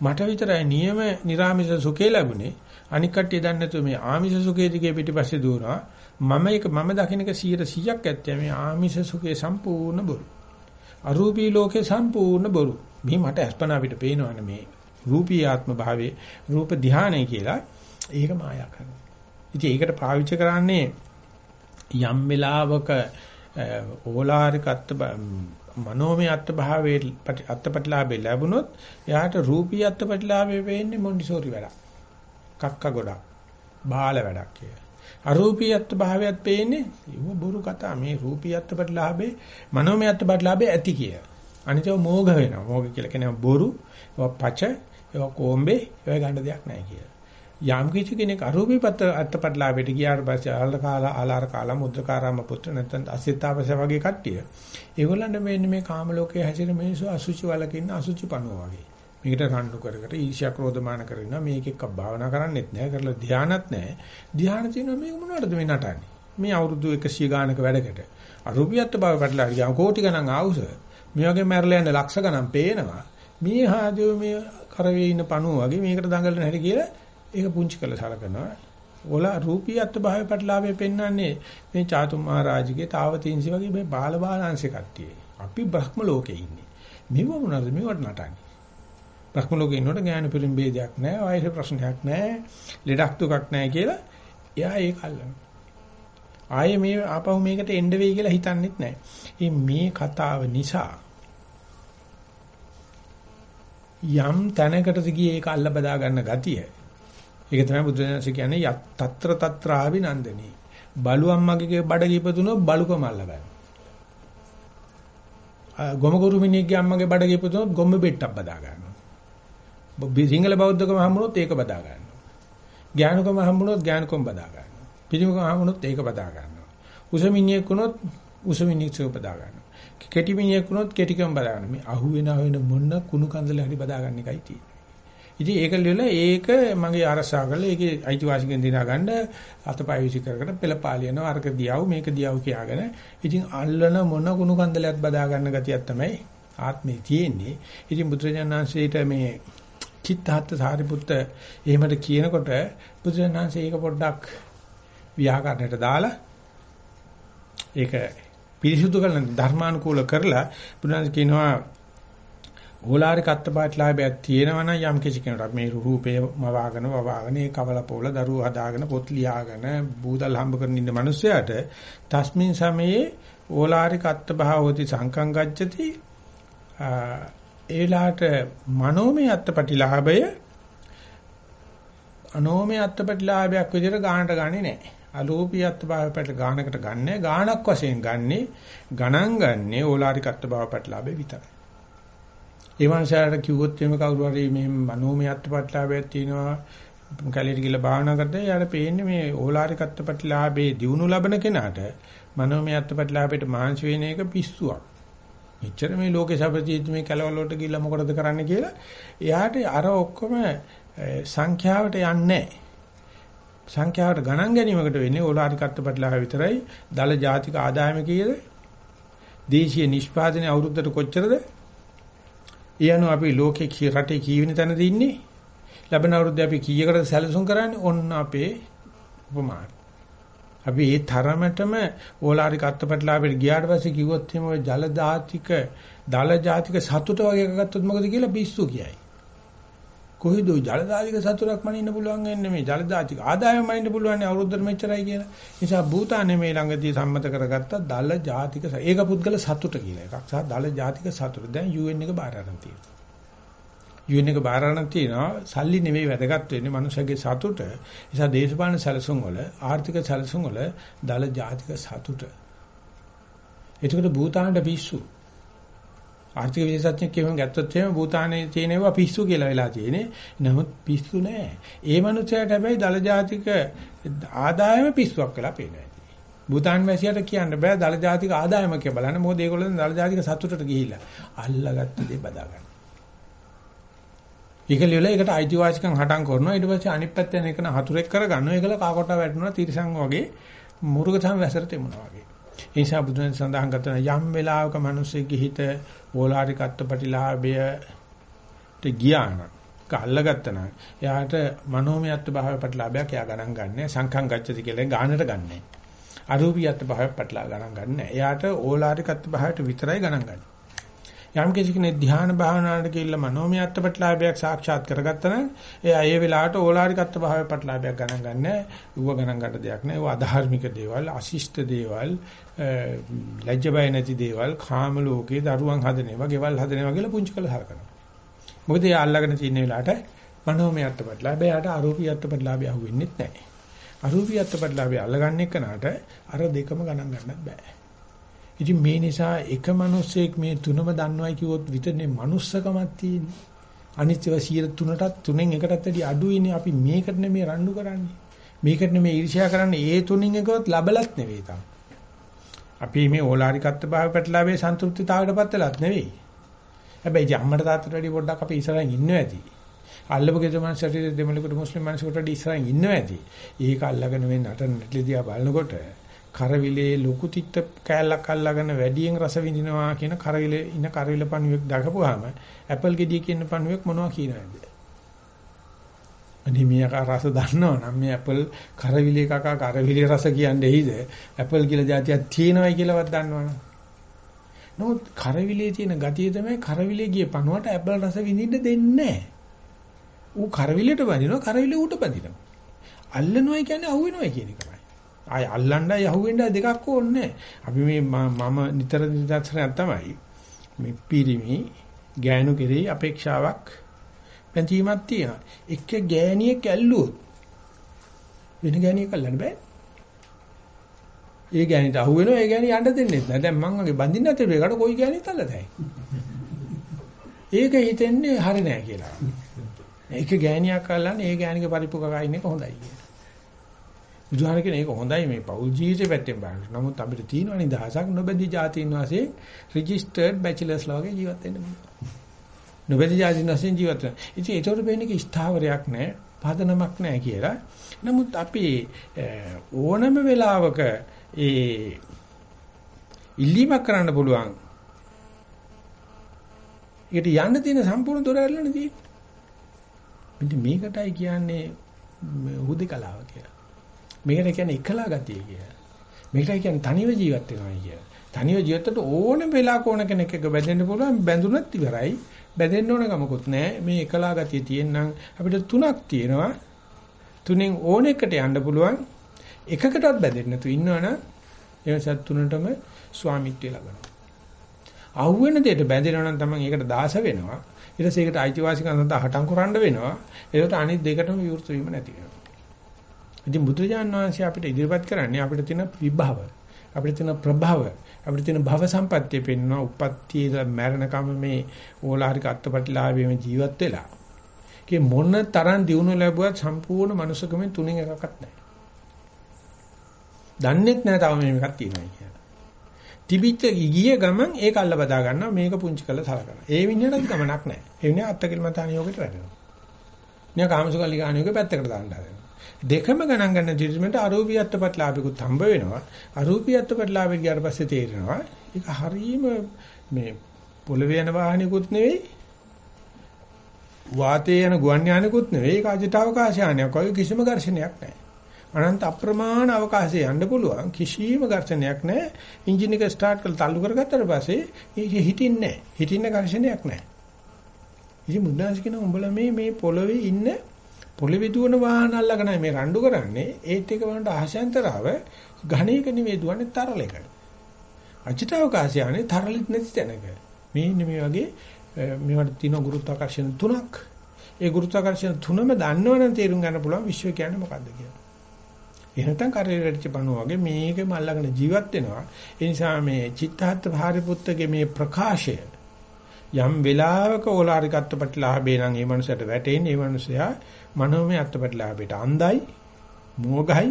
මට විතරයි නියම නිර්ාමිෂ සුඛේ ලැබුණේ. අනික් කට්ටිය දන්නේ නැතුව මේ ආමිෂ සුඛේ දිගේ පිටිපස්සේ දුවනවා. මම එක මම දකින්න එක 100ක් ඇත්තේ මේ ආමිෂ සුඛේ සම්පූර්ණ බොරු. අරූපී ලෝකේ සම්පූර්ණ බොරු. මේ මට අස්පනා පිට පේනවනේ මේ රූපී ආත්ම භාවයේ රූප ධානය කියලා ඒක මායා කරනවා. ඉතින් ඒකට පාවිච්චි කරන්නේ යම් වෙලාවක ඕලාරික අත්ත මනෝමය අත්භාවයේ අත්පටිලාභේ ලැබුණොත් එයාට රූපී අත්පටිලාභේ වෙන්නේ මොන්ඩිසෝරි වැඩ. කක්ක ගොඩක්. බාල වැඩක් කියලා. අරූපීයත් භාවයත් පේන්නේ ඒව බොරු කතා මේ රූපීයත් ප්‍රතිලාභේ මනෝමයත් ප්‍රතිලාභේ ඇති කිය. අනිතව මෝඝ වෙනවා. මෝඝ කියලා කියන්නේ බොරු, ඒවා පච, ඒවා කොම්බේ, ඒවා ගන්න දෙයක් නැහැ කියලා. යම් කිසි කෙනෙක් අරූපී පත් අත්පත්ලාභයට ගියාට පස්සේ ආල කාලා ආලාර කාලා මුද්දකාරාම පුත්‍ර නැත්නම් අසිතාවස වගේ කට්ටිය. ඒගොල්ලන්ට වෙන්නේ මේ කාම ලෝකයේ හැසිරෙන මිනිස්සු අසුචි වලක ඉන්න අසුචි පණුව වගේ. මේකට රණ්ඩු කර කර ඊර්ෂ්‍යා ක්‍රෝධමාන කරනවා මේක එක්ක භාවනා කරන්නෙත් නැහැ කරලා ධානත් නැහැ ධාන තියෙනවා මේ මොනවටද මේ නටන්නේ? මේ අවුරුදු 100 ගානක වැඩකට. අරුපියත් බව පැටලලා ගියා කෝටි ගණන් ආවුස. මේ වගේ මැරලා යන ලක්ෂ ගණන් පේනවා. මේ හාදියෝ මේ කරවේ ඉන්න පණුව වගේ මේකට දඟලන හැටි කියලා ඒක පුංචි කළ සලකනවා ඔල රූපියත් භාවය පැටලාවේ පෙන්වන්නේ මේ චාතු මහරජගේ තාවතින්සි වගේ මේ බාල බාලාංශ කට්ටිය අපි බ්‍රහ්ම ලෝකේ ඉන්නේ මෙව මොනවද මේවට නටන්නේ බ්‍රහ්ම ලෝකේ ඉන්නකොට ඥාන පිරිම් ભેදයක් නැහැ, වයස ප්‍රශ්නයක් නැහැ, ලෙඩක් දුකක් නැහැ කියලා එයා ඒක අල්ලනවා. ආයේ මේ ආපහු මේකට එන්න වෙයි කියලා හිතන්නෙත් නැහැ. මේ කතාව නිසා යම් තැනකටද ගියේ ඒක අල්ල බදා ගන්න ගතිය. ඒක තමයි බුදුරජාණන්සේ කියන්නේ తත්‍ර తත්‍රාවිනන්දනී. බලු අම්මගේ බඩ ගිපදුනොත් බලුකම අල්ල ගන්න. ගොමගුරු මිනිහගේ අම්මගේ බඩ ගිපදුනොත් ගොම්බ බෙට්ටක් බදා ගන්න. සිංහල බෞද්ධකම හම්බුනොත් ඒක බදා ගන්නවා. ඥානකම හම්බුනොත් ඥානකම බදා ගන්නවා. පිළිමකම හම්බුනොත් ඒක බදා ගන්නවා. උසමිනියෙක් වුණොත් උසමිනියෙක් බදා ගන්නවා. කෙටිමිනියෙක් වුණොත් කෙටිකම බදා ගන්නවා. මේ අහු වෙන වෙන මොන කුණු කන්දල හරි බදා ගන්න එකයි තියෙන්නේ. ඉතින් ඒක ලියලා ඒක මගේ අරසා කරලා ඒකේ අයිතිවාසිකම් දිනා ගන්න අතපය විසි කර කර පෙළපාලියනවා අරක දියව මේක දියව කියාගෙන ඉතින් අල්ලන මොන කුණු කන්දලයක් බදා ගන්න ගතියක් තමයි ආත්මේ තියෙන්නේ. ඉතින් බුදුරජාණන් මේ චිත්තහත් සාරිපුත්ත එහෙමද කියනකොට බුදුරජාණන්සේ ඒක පොඩ්ඩක් ව්‍යාකරණයට දාලා ඒක පිරිසුදු කරන ධර්මානුකූල කරලා බුදුරජාණන් කියනවා ඕලාරික අත්පාටලාභයක් තියෙනවා නම් යම් කිසි කෙනෙකුට මේ රූපේ මවාගෙන වවාගෙන ඒ කවල පොළ දරුව හදාගෙන පොත් ලියාගෙන බූදල් හම්බ කරන ඉන්න මිනිස්සයාට තස්මින් සමයේ ඕලාරික අත්භාවෝති සංකං ගච්ඡති ඒ වෙලාවට මනෝමය අත්පටිලාභය අනෝමය අත්පටිලාභයක් විදිහට ගානට ගන්නේ නැහැ. අලෝපී අත්භාවයට ගානකට ගන්නෑ. ගානක් වශයෙන් ගන්නේ ගණන් ගන්නේ ඕලාරික අත්භාවපටලාභේ විතරයි. ඒ වන්සාරට කිව්වොත් එimhe කවුරු හරි මේ මනෝමය අත්පටිලාභයක් තියෙනවා. කැලේට ගිහලා භාවනා කරද්දී යාට පේන්නේ මේ ඕලාරික අත්පටිලාභේ දිනු ලබන කෙනාට මනෝමය අත්පටිලාභයට මහන්සි වෙන එක පිස්සුවක්. මෙච්චර මේ ලෝකේ සැපදීත් මේ කැලවල වලට ගිහිල්ලා මොකටද කරන්න කියලා එයාට අර ඔක්කොම සංඛ්‍යාවට යන්නේ සංඛ්‍යාවට ගණන් ගැනීමකට වෙන්නේ ඕලාරිකත්ව පැටලහ විතරයි. දල ජාතික ආදායම කීයද දේශීය නිෂ්පාදනයේ අවුරුද්දට කොච්චරද? ඊයනෝ අපි ලෝකේ කී රටේ කීවෙනි තැනද ඉන්නේ? ලැබෙන අවුරුද්දේ අපි කීයකටද සැලසුම් කරන්නේ? ඔන්න අපේ උපමාන අපි ඒ තරමටම ඕලාරික අත්පත්ලාපෙට ගියාට පස්සේ කිව්වොත් එහෙම ඔය ජල දාතික දල ජාතික සතුට වගේ එකක් ගත්තොත් මොකද කියලා පිස්සු කියයි. කොහේද ජල දාතික සතුටක් මනින්න පුළුවන් වෙන්නේ මේ ජල දාතික ආදායම මනින්න පුළුවන් අවුරුද්දට මෙච්චරයි කියලා. නිසා භූතානේ මේ ළඟදී සම්මත කරගත්ත දල ජාතික ඒක පුද්ගල සතුට කියලා එකක්. සහ දල ජාතික සතුට දැන් UN එක බාර ගන්න තියෙනවා. UN එක බාර ගන්න තියෙනවා සල්ලි නෙවෙයි වැදගත් වෙන්නේ මනුස්සයගේ සතුට. නිසා දේශපාලන සැලසුම් වල ආර්ථික සැලසුම් වල දල ජාතික සතුට. ඒකට භූතානට පිස්සු. ආර්ථික විශේෂඥයෙක් කියමු ගත්තොත් එහෙම භූතානයේ තියෙනවා පිස්සු කියලා වෙලා තියෙන්නේ. නමුත් පිස්සු නෑ. ඒ මනුස්සයාට හැබැයි දල ජාතික ආදායම පිස්සුවක් වෙලා පේනවා. භූතාන් වැසියට කියන්න බෑ දල ජාතික ආදායම කියලා බලන්න. මොකද ඒගොල්ලෝ දල ජාතික සතුටට ගිහිල්ලා අල්ලගත්ත දේ බදා ගන්න. ඒකලියල ඒකට අයිතිවාසිකම් හටන් කරනවා ඊට පස්සේ අනිත් පැත්තෙන් එකන හතුරෙක් කරගන්නවා ඒකල කාකොට වැටෙනවා තිරසං වගේ මුරුගතම් වැසරට එමුණා වගේ ඒ නිසා බුදුන් සඳහන් කරන යම් වෙලාවක මිනිස්සෙක්ගේ හිත ඕලාරිකත්ව ප්‍රතිලාභයට ගියාන කල්ලාගත්තා නම් එයාට මනෝමයත්ව භාවය ප්‍රතිලාභයක් එයා ගණන් ගන්නෑ සංඛං ගච්ඡති කියලා ගානට ගන්නෑ. අරූපියත්ව භාවය ප්‍රතිලාභ ගණන් ගන්නෑ. එයාට ඕලාරිකත්ව භාවයට විතරයි ගණන් ගන්නේ. යම් කෙනෙක් ධ්‍යාන භාවනාවට කියලා මනෝමය අත්පත්ලාභයක් සාක්ෂාත් කරගත්තා නම් එයා ඒ වෙලාවට ඕලාරිකත්ව භාවයේ පටලාභයක් ගණන් ගන්න ඌව ගණන් ගන්න දෙයක් නෑ ඌ අධාර්මික දේවල් අශිෂ්ට දේවල් ලැජ්ජ බය නැති දේවල් කාම ලෝකේ දරුවන් හදන ඒවා ගෙවල් හදන ඒවා කියලා පුංචි කළා හරකනවා මොකද එයා අල්ලගෙන තියෙන වෙලාවට මනෝමය අත්පත්ලාභය යට අරූපී අත්පත්ලාභය අහුවෙන්නේ නැහැ. අරූපී අත්පත්ලාභය අල්ලගන්න එකනට අර දෙකම ගණන් ගන්නත් බෑ. ඉතින් මේ නිසා එක මිනිස්සෙක් මේ තුනම දන්නවයි කිව්වොත් විතරනේ manussකමක් තියෙන්නේ. අනිත්‍යව 103ටත් තුනෙන් එකටත් වැඩි අඩුයිනේ අපි මේකට නෙමෙයි රණ්ඩු කරන්නේ. මේකට නෙමෙයි ඊර්ෂ්‍යා කරන්නේ. ඒ තුنين එකවත් ලබලත් නෙවෙයි තාම. අපි මේ ඕලාරිකත්ව භාව පැටලාවේ සන්තුෂ්ටිතාවයටපත් වෙලත් නෙවෙයි. හැබැයි ජම්මට තාත්තට වැඩි පොඩ්ඩක් අපි ඉස්සරහින් ඉන්නවා ඇති. අල්ලපු ගෙදර මනසට දෙමළකට මුස්ලිම් මනසකට ඉස්සරහින් ඉන්නවා ඇති. ඒක අල්ලගෙන වෙන නටන නැටලිදියා බලනකොට කරවිලේ ලොකු තිත්ත කෑල්ලක් අල්ලගෙන වැඩියෙන් රස විඳිනවා කියන කරවිලේ ඉන කරවිල පණුවෙක් දකපුවාම ඇපල් ගෙඩිය කියන පණුවෙක් මොනවා කියනවද? අනේ මියා රස දන්නවනම් මේ ඇපල් කරවිලේ කකා කරවිලේ රස කියන්නේ එයිද? ඇපල් කියලා જાතියක් තියෙනවයි කියලාවත් දන්නවනම්. නමුත් කරවිලේ තියෙන ගතිය තමයි කරවිලේ ගිය පණුවට ඇපල් රස විඳින්න දෙන්නේ නැහැ. ඌ කරවිලට බඳිනවා කරවිලේ ඌට බඳිනවා. අල්ලනොයි කියන්නේ අහුවෙනොයි කියන එකයි. ආය අල්ලන්නයි අහුවෙන්නයි දෙකක් ඕනේ අපි මේ මම නිතර නිදර්ශනයක් තමයි මේ පිරිමි ගෑනු කෙරෙහි අපේක්ෂාවක් පැතීමක් තියෙනවා. එක්ක ගෑණියෙක් ඇල්ලුවොත් වෙන ගෑණියෙක් අල්ලන්න බෑ. ඒ ගෑණිට අහු වෙනවා ඒ ගෑණි යන්න දෙන්නේ නැහැ. දැන් මං වගේ බඳින්න නැතිව ඒකට කොයි ගෑණිත් අල්ලතයි. ඒක හිතෙන්නේ හරි නෑ කියලා. ඒක ගෑණියක් අල්ලන්නේ ඒ ගෑණිගේ පරිපූර්ණකයි ඉන්නේ කොහොඳයි කියලා. බුදුහාර කියන එක හොඳයි මේ පෞල් ජීවිතේ පැත්තෙන් බලන්න. නමුත් අපිට තියෙන නිදහසක් නොබැඳි જાතින් වාසේ රෙජිස්ටර්ඩ් බැචලර්ස් ලෝගේ ජීවත් වෙන්න පුළුවන්. නොබැඳි જાතින් වාසේ ජීවත් වෙන්න. ඉතින් ඒතකොට වෙන්නේ ස්ථාවරයක් නැහැ, පදනමක් නැහැ කියලා. නමුත් අපි ඕනම වෙලාවක ඒ ඉල්ලීමක් කරන්න පුළුවන්. ඒකට යන්න තියෙන සම්පූර්ණ දොර ඇරලා තියෙන්නේ. මෙන්න මේකටයි කියන්නේ හුදකලාව කියලා. මේකට කියන්නේ එකලා ගතිය කියලා. මේකට කියන්නේ තනිව ජීවත් වෙනවා කියලා. තනිව ජීවිතයට ඕන වෙලාවක ඕන කෙනෙක් එක්ක බැඳෙන්න පුළුවන් බැඳුනත් ඉවරයි. බැඳෙන්න ඕන කමකුත් නැහැ. මේ එකලා ගතිය තියෙනනම් අපිට තුනක් තියෙනවා. තුනෙන් ඕන එකට යන්න පුළුවන්. එකකටවත් බැඳෙන්න නැතු ඉන්නවනම් එවසත් තුනටම ස්වාමිත්වය ලබනවා. අහුවෙන දෙයට බැඳෙනවා නම් තමයි ඒකට දාස වෙනවා. ඊට පස්සේ ඒකට අයිතිවාසිකම් සඳහා හටම් කරන්න වෙනවා. ඒකට අනිත් දෙකටම විවෘත වීම නැති වෙනවා. ඉතින් බුදුරජාණන් වහන්සේ අපිට ඉදිරිපත් කරන්නේ අපිට තියෙන විභව, අපිට තියෙන ප්‍රභව, අපිට තියෙන භව සම්පත්තිය පෙන්වන උප්පත්තියේ මරණකම මේ ඕලාරික අත්පටිලාභයේ ජීවත් වෙලා. කේ මොන තරම් දිනු ලැබුවත් සම්පූර්ණ මනුස්සකමෙන් තුනෙන් එකක්වත් නැහැ. දන්නේත් නැහැ තව මේකක් තියෙනවා කියලා. තිබිච්ච ගිය ගමන් ඒක අල්ල බදා ගන්නවා මේක පුංචි කරලා සලකනවා. ඒ විඤ්ඤාණයට ගමනක් නැහැ. ඒ විඤ්ඤාණ අත්තකිලමතාන යෝගයට වැටෙනවා. නිය කාමසුකල්ලි ගානියෝගේ පැත්තකට දාන්න හදනවා. දෙකම ගණන් ගන්න ජීවිතේට අරූපීයත්වපත් ලාභිකුත් හම්බ වෙනවා. අරූපීයත්වපත් ලාභෙ ගියාට පස්සේ තේරෙනවා ඒක හරීම මේ පොළවේ යන වාහනිකුත් නෙවෙයි වාතයේ යන ගුවන් යානෙකුත් නෙවෙයි ඒක අජිතාවකාශ යානයක්. ඔය කිසිම ඝර්ෂණයක් නැහැ. අනන්ත අප්‍රමාණ අවකාශයේ යන්න පුළුවන් කිසිම ඝර්ෂණයක් නැහැ. එන්ජින් එක ස්ටාර්ට් කරලා තල්ලු කරගත්තට පස්සේ ඒක හිටින්නේ නැහැ. හිටින්න ඝර්ෂණයක් නැහැ. ඉතින් මුද්දාස් කියන උඹලා මේ මේ පොළවේ ඉන්න පොළවේ දුවන වාහන අල්ලගෙන මේ රණ්ඩු කරන්නේ ඒත් එක වුණාට ආශයන්තරව ඝණයක නෙවෙයි දුවන්නේ තරලයකට. අචිතාවකාශය යන්නේ තරලෙත් නැති තැනක. මේ මේ වගේ මේවට තියෙන ගුරුත්වාකර්ෂණ තුනක්. ඒ ගුරුත්වාකර්ෂණ තුනම දන්නවනම් තේරුම් ගන්න පුළුවන් විශ්වය කියන්නේ මොකද්ද කියලා. එහෙනම් කරේරටිච්ච බණෝ වගේ මේකම අල්ලගෙන ජීවත් වෙනවා. ඒ නිසා මේ චිත්තහත් භාරිපුත්තගේ මේ ප්‍රකාශය යම් වෙලාවක ඕලාරිකත්ව ප්‍රතිලාභේ නම් ඒ මනුස්සයට වැටෙන්නේ ඒ මනුස්සයා මනෝමය අත්පත්ලාභයට අන්දයි මෝගයි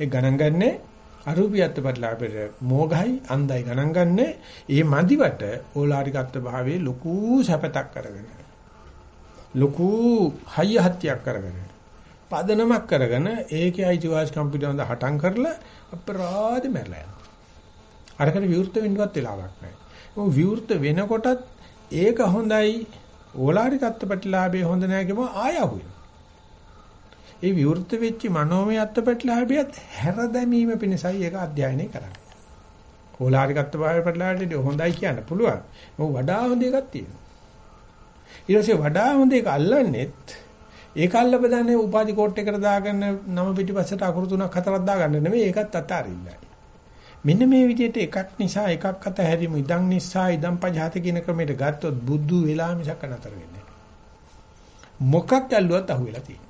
ඒ ගණන් ගන්නෑ අරූපී අත්පත්ලාභයට මෝගයි අන්දයි ගණන් ගන්නෑ ඒ මදිවට ඕලාරිකත්ව භාවයේ ලොකු සැපතක් කරගෙන ලොකු හයිය හත්තියක් කරගෙන පදනමක් කරගෙන ඒකේ අයිතිවාසිකම් පිටවෙන්ද හටම් කරලා අපරාධ මැරලා යනවා. අරකට විවෘත වෙන්නවත් වෙලාවක් නැහැ. ਉਹ විවෘත වෙනකොටත් ඒක හොඳයි ඕලාරිකත්ව ප්‍රතිලාභය හොඳ නැහැ කියම ආය අහුවෙනවා. ඒ විවෘත වෙච්ච මනෝමය අත්පැටලාභියත් හැර දැමීම පිණිසයි ඒක අධ්‍යයනය කරන්නේ. ඕලාරිකත්ව භාවය ප්‍රතිලාභයට හොඳයි කියන්න පුළුවන්. මොකද වඩා හොඳ එකක් තියෙනවා. ඊට පස්සේ වඩා හොඳ එක අල්ලන්නේත් ඒක අල්ල බදන්නේ උපාධි කෝට් එකට දාගෙන නම පිටිපස්සට අකුරු තුනක් හතරක් දාගන්න නෙමෙයි ඒකත් අතාරින්නයි. මෙන්න මේ විදිහට එකක් නිසා එකක් අතහැරීම ඉදන් නිසා ඉදන් පජහත කියන ක්‍රමයට ගත්තොත් බුද්ධ වෙලා මිසක නතර වෙන්නේ මොකක් ඇල්ලුවත් අහුවෙලා තියෙනවා.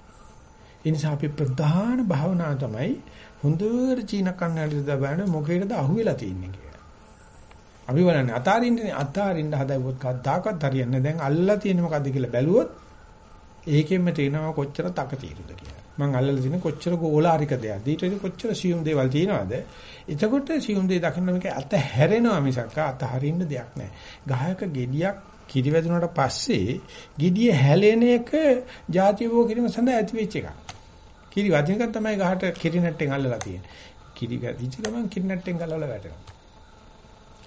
ඒ නිසා අපි ප්‍රධාන භාවනාව තමයි හොඳට චීන කන්නට දබන මොකේද අහුවෙලා තියෙන්නේ කියලා. අපි බලන්නේ අතාරින්නේ අතාරින්න හදවොත් කද්දාකත් හරියන්නේ දැන් අල්ලලා තියෙන්නේ මොකද්ද කියලා බැලුවොත් ඒකෙන්ම තේනවා කොච්චර තක తీරුද කියලා. මං අල්ලලා තියෙන කොච්චර ගෝලාරික දෙයක්ද ඊට වඩා කොච්චර සියුම් දේවල් තියෙනවද? එතකොට සියුම් දේ දකින්න මේක අත හැරෙනවා මිසක් අත හරින්න දෙයක් නැහැ. ගහක ගෙඩියක් කිරි වැදුනට පස්සේ gediye හැලෙන එක ಜಾති වෝ කිරීම සඳහා ඇති වෙච්ච එකක්. කිරි වදින එක තමයි ගහට කිරි නැට්ටෙන් අල්ලලා තියෙන්නේ. කිරි වැදිච්ච ගමන් කිරි නැට්ටෙන් ගලවලා වැටෙනවා.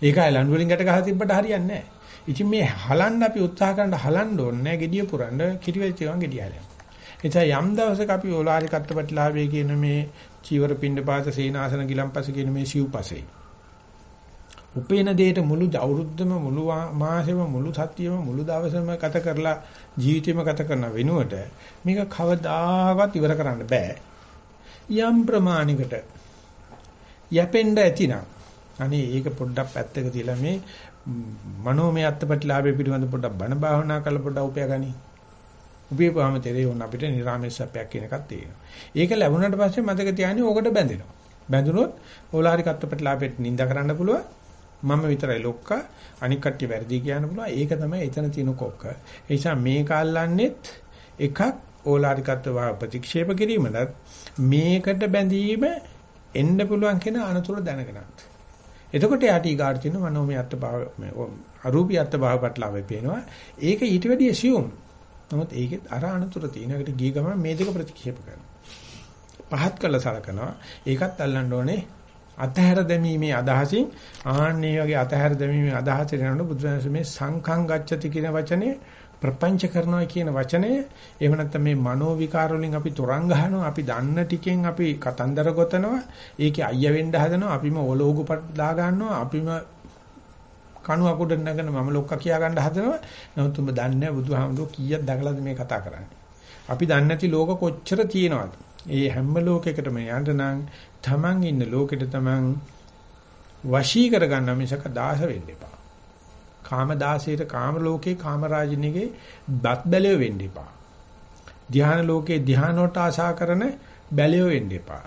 ඒකයි ලණු වලින් ගැට ගහලා තිබ්බට හරියන්නේ නැහැ. ඉතින් මේ හලන්න අපි උත්සාහ කරන හලන්න ඕනේ නැහැ gediye පුරන්න කිරි වෙච්ච ගමන් gediye හැලෙනවා. එතැ යම් දවසක අපි ඕලාරි කට්ටපටලාවේ කියන මේ චීවර පින්න පාත සේනාසන ගිලම්පස කියන මේ සිව්පසේ උපේන දෙයට මුළු අවුරුද්දම මුළු මාසෙම මුළු සතියෙම මුළු දවසම ගත කරලා ජීවිතේම ගත කරන වෙනුවට මේක කවදාවත් ඉවර කරන්න බෑ යම් ප්‍රමාණයකට යැපෙන්න ඇතිනම් අනේ ඒක පොඩ්ඩක් පැත්තක තියලා මේ මනෝමය අත්පත්ලාභය පිළිබඳ පොඩ්ඩක් බණ භාවනා කරලා පොඩ්ඩක් උපයාගනි. උපයපුවාම තේරෙයි ඕන අපිට නිරාමේශප්පයක් කියන එකක් තියෙනවා. ඒක ලැබුණාට පස්සේ මතක තියාගන්න ඕකට බැඳෙනවා. බැඳුනොත් ඕලාරික අත්පත්ලාභයට නිඳ කරන්න පුළුවන්. මම විතරයි ලොක්කා අනික් කට්ටිය වැරදි කියන්න පුළුවන්. ඒක තමයි එතන තියෙන කොක්ක. ඒ නිසා මේක අල්ලන්නෙත් එකක් ඕලාරිකත්ව ප්‍රතික්ෂේප කිරීමලත් මේකට බැඳීම එන්න පුළුවන් කියන අනතුරු දැනගෙනත්. එතකොට යාට ඊගාට තියෙන මනෝමය අත්භාව අරූපී අත්භාව පටලවෙ පේනවා. ඒක ඊට වැඩිය assume. නමුත් ඒකෙත් අර අනතුරු තියෙන එකට ගිය ගමන් මේ දෙක ප්‍රතික්ෂේප කරනවා. පහත් කළා සලකනවා. ඒකත් අල්ලන්න ඕනේ අතහැර දැමීමේ අදහසින් ආන්නේ වගේ අතහැර දැමීමේ අදහසට යනකොට බුදුරජාණන් මේ සංඛං ගච්ඡති කියන වචනේ ප්‍රපංච කරනවා කියන වචනය. එහෙම නැත්නම් මේ මනෝ විකාර වලින් අපි තොරන් ගහනවා අපි දන්න ටිකෙන් අපි කතන්දර ගොතනවා ඒකේ අයිය වෙන්න හදනවා අපිම ඔලෝගු දා ගන්නවා අපිම කණු අකුඩ නැගන මම ලොක්ක කියා ගන්න හදනවා. නමුත් උඹ දන්නේ නැහැ බුදුහාමුදුරුවෝ කීයක් දකලාද මේ කතා කරන්නේ. අපි දන්නේ නැති ලෝක කොච්චර තියෙනවද? ඒ හැම ලෝකයකටම යන්න නම් තමන් ඉන්න ලෝකෙට තමන් වශී කරගන්න මිසක දාස වෙන්න එපා. කාම දාසයට කාම ලෝකේ කාම රාජිනේගේ බත් බැලිය වෙන්න එපා. ධ්‍යාන ලෝකේ ධ්‍යානෝට ආශා කරන බැලිය වෙන්න එපා.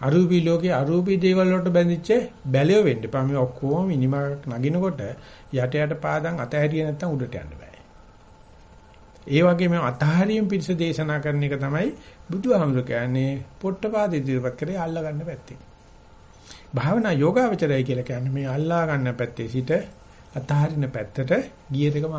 අරූපී ලෝකේ අරූපී දේවල් වලට බැඳිච්ච බැලිය වෙන්න එපා. මේ ඔක්කොම මිනිමක් නගිනකොට යට යට පාදම් අතහැරිය නැත්තම් උඩට යන්න බෑ. ඒ වගේම අතහරියම් පිරිස දේශනා කරන එක තමයි බුදුහාමුදුර කියන්නේ පොට්ටපාද ඉදිරිපත් කරේ අල්ලා ගන්න පැත්තේ. භාවනා යෝගාවචරය කියලා කියන්නේ මේ අල්ලා ගන්න පැත්තේ සිට අතහරින පැත්තට ගිය දෙකම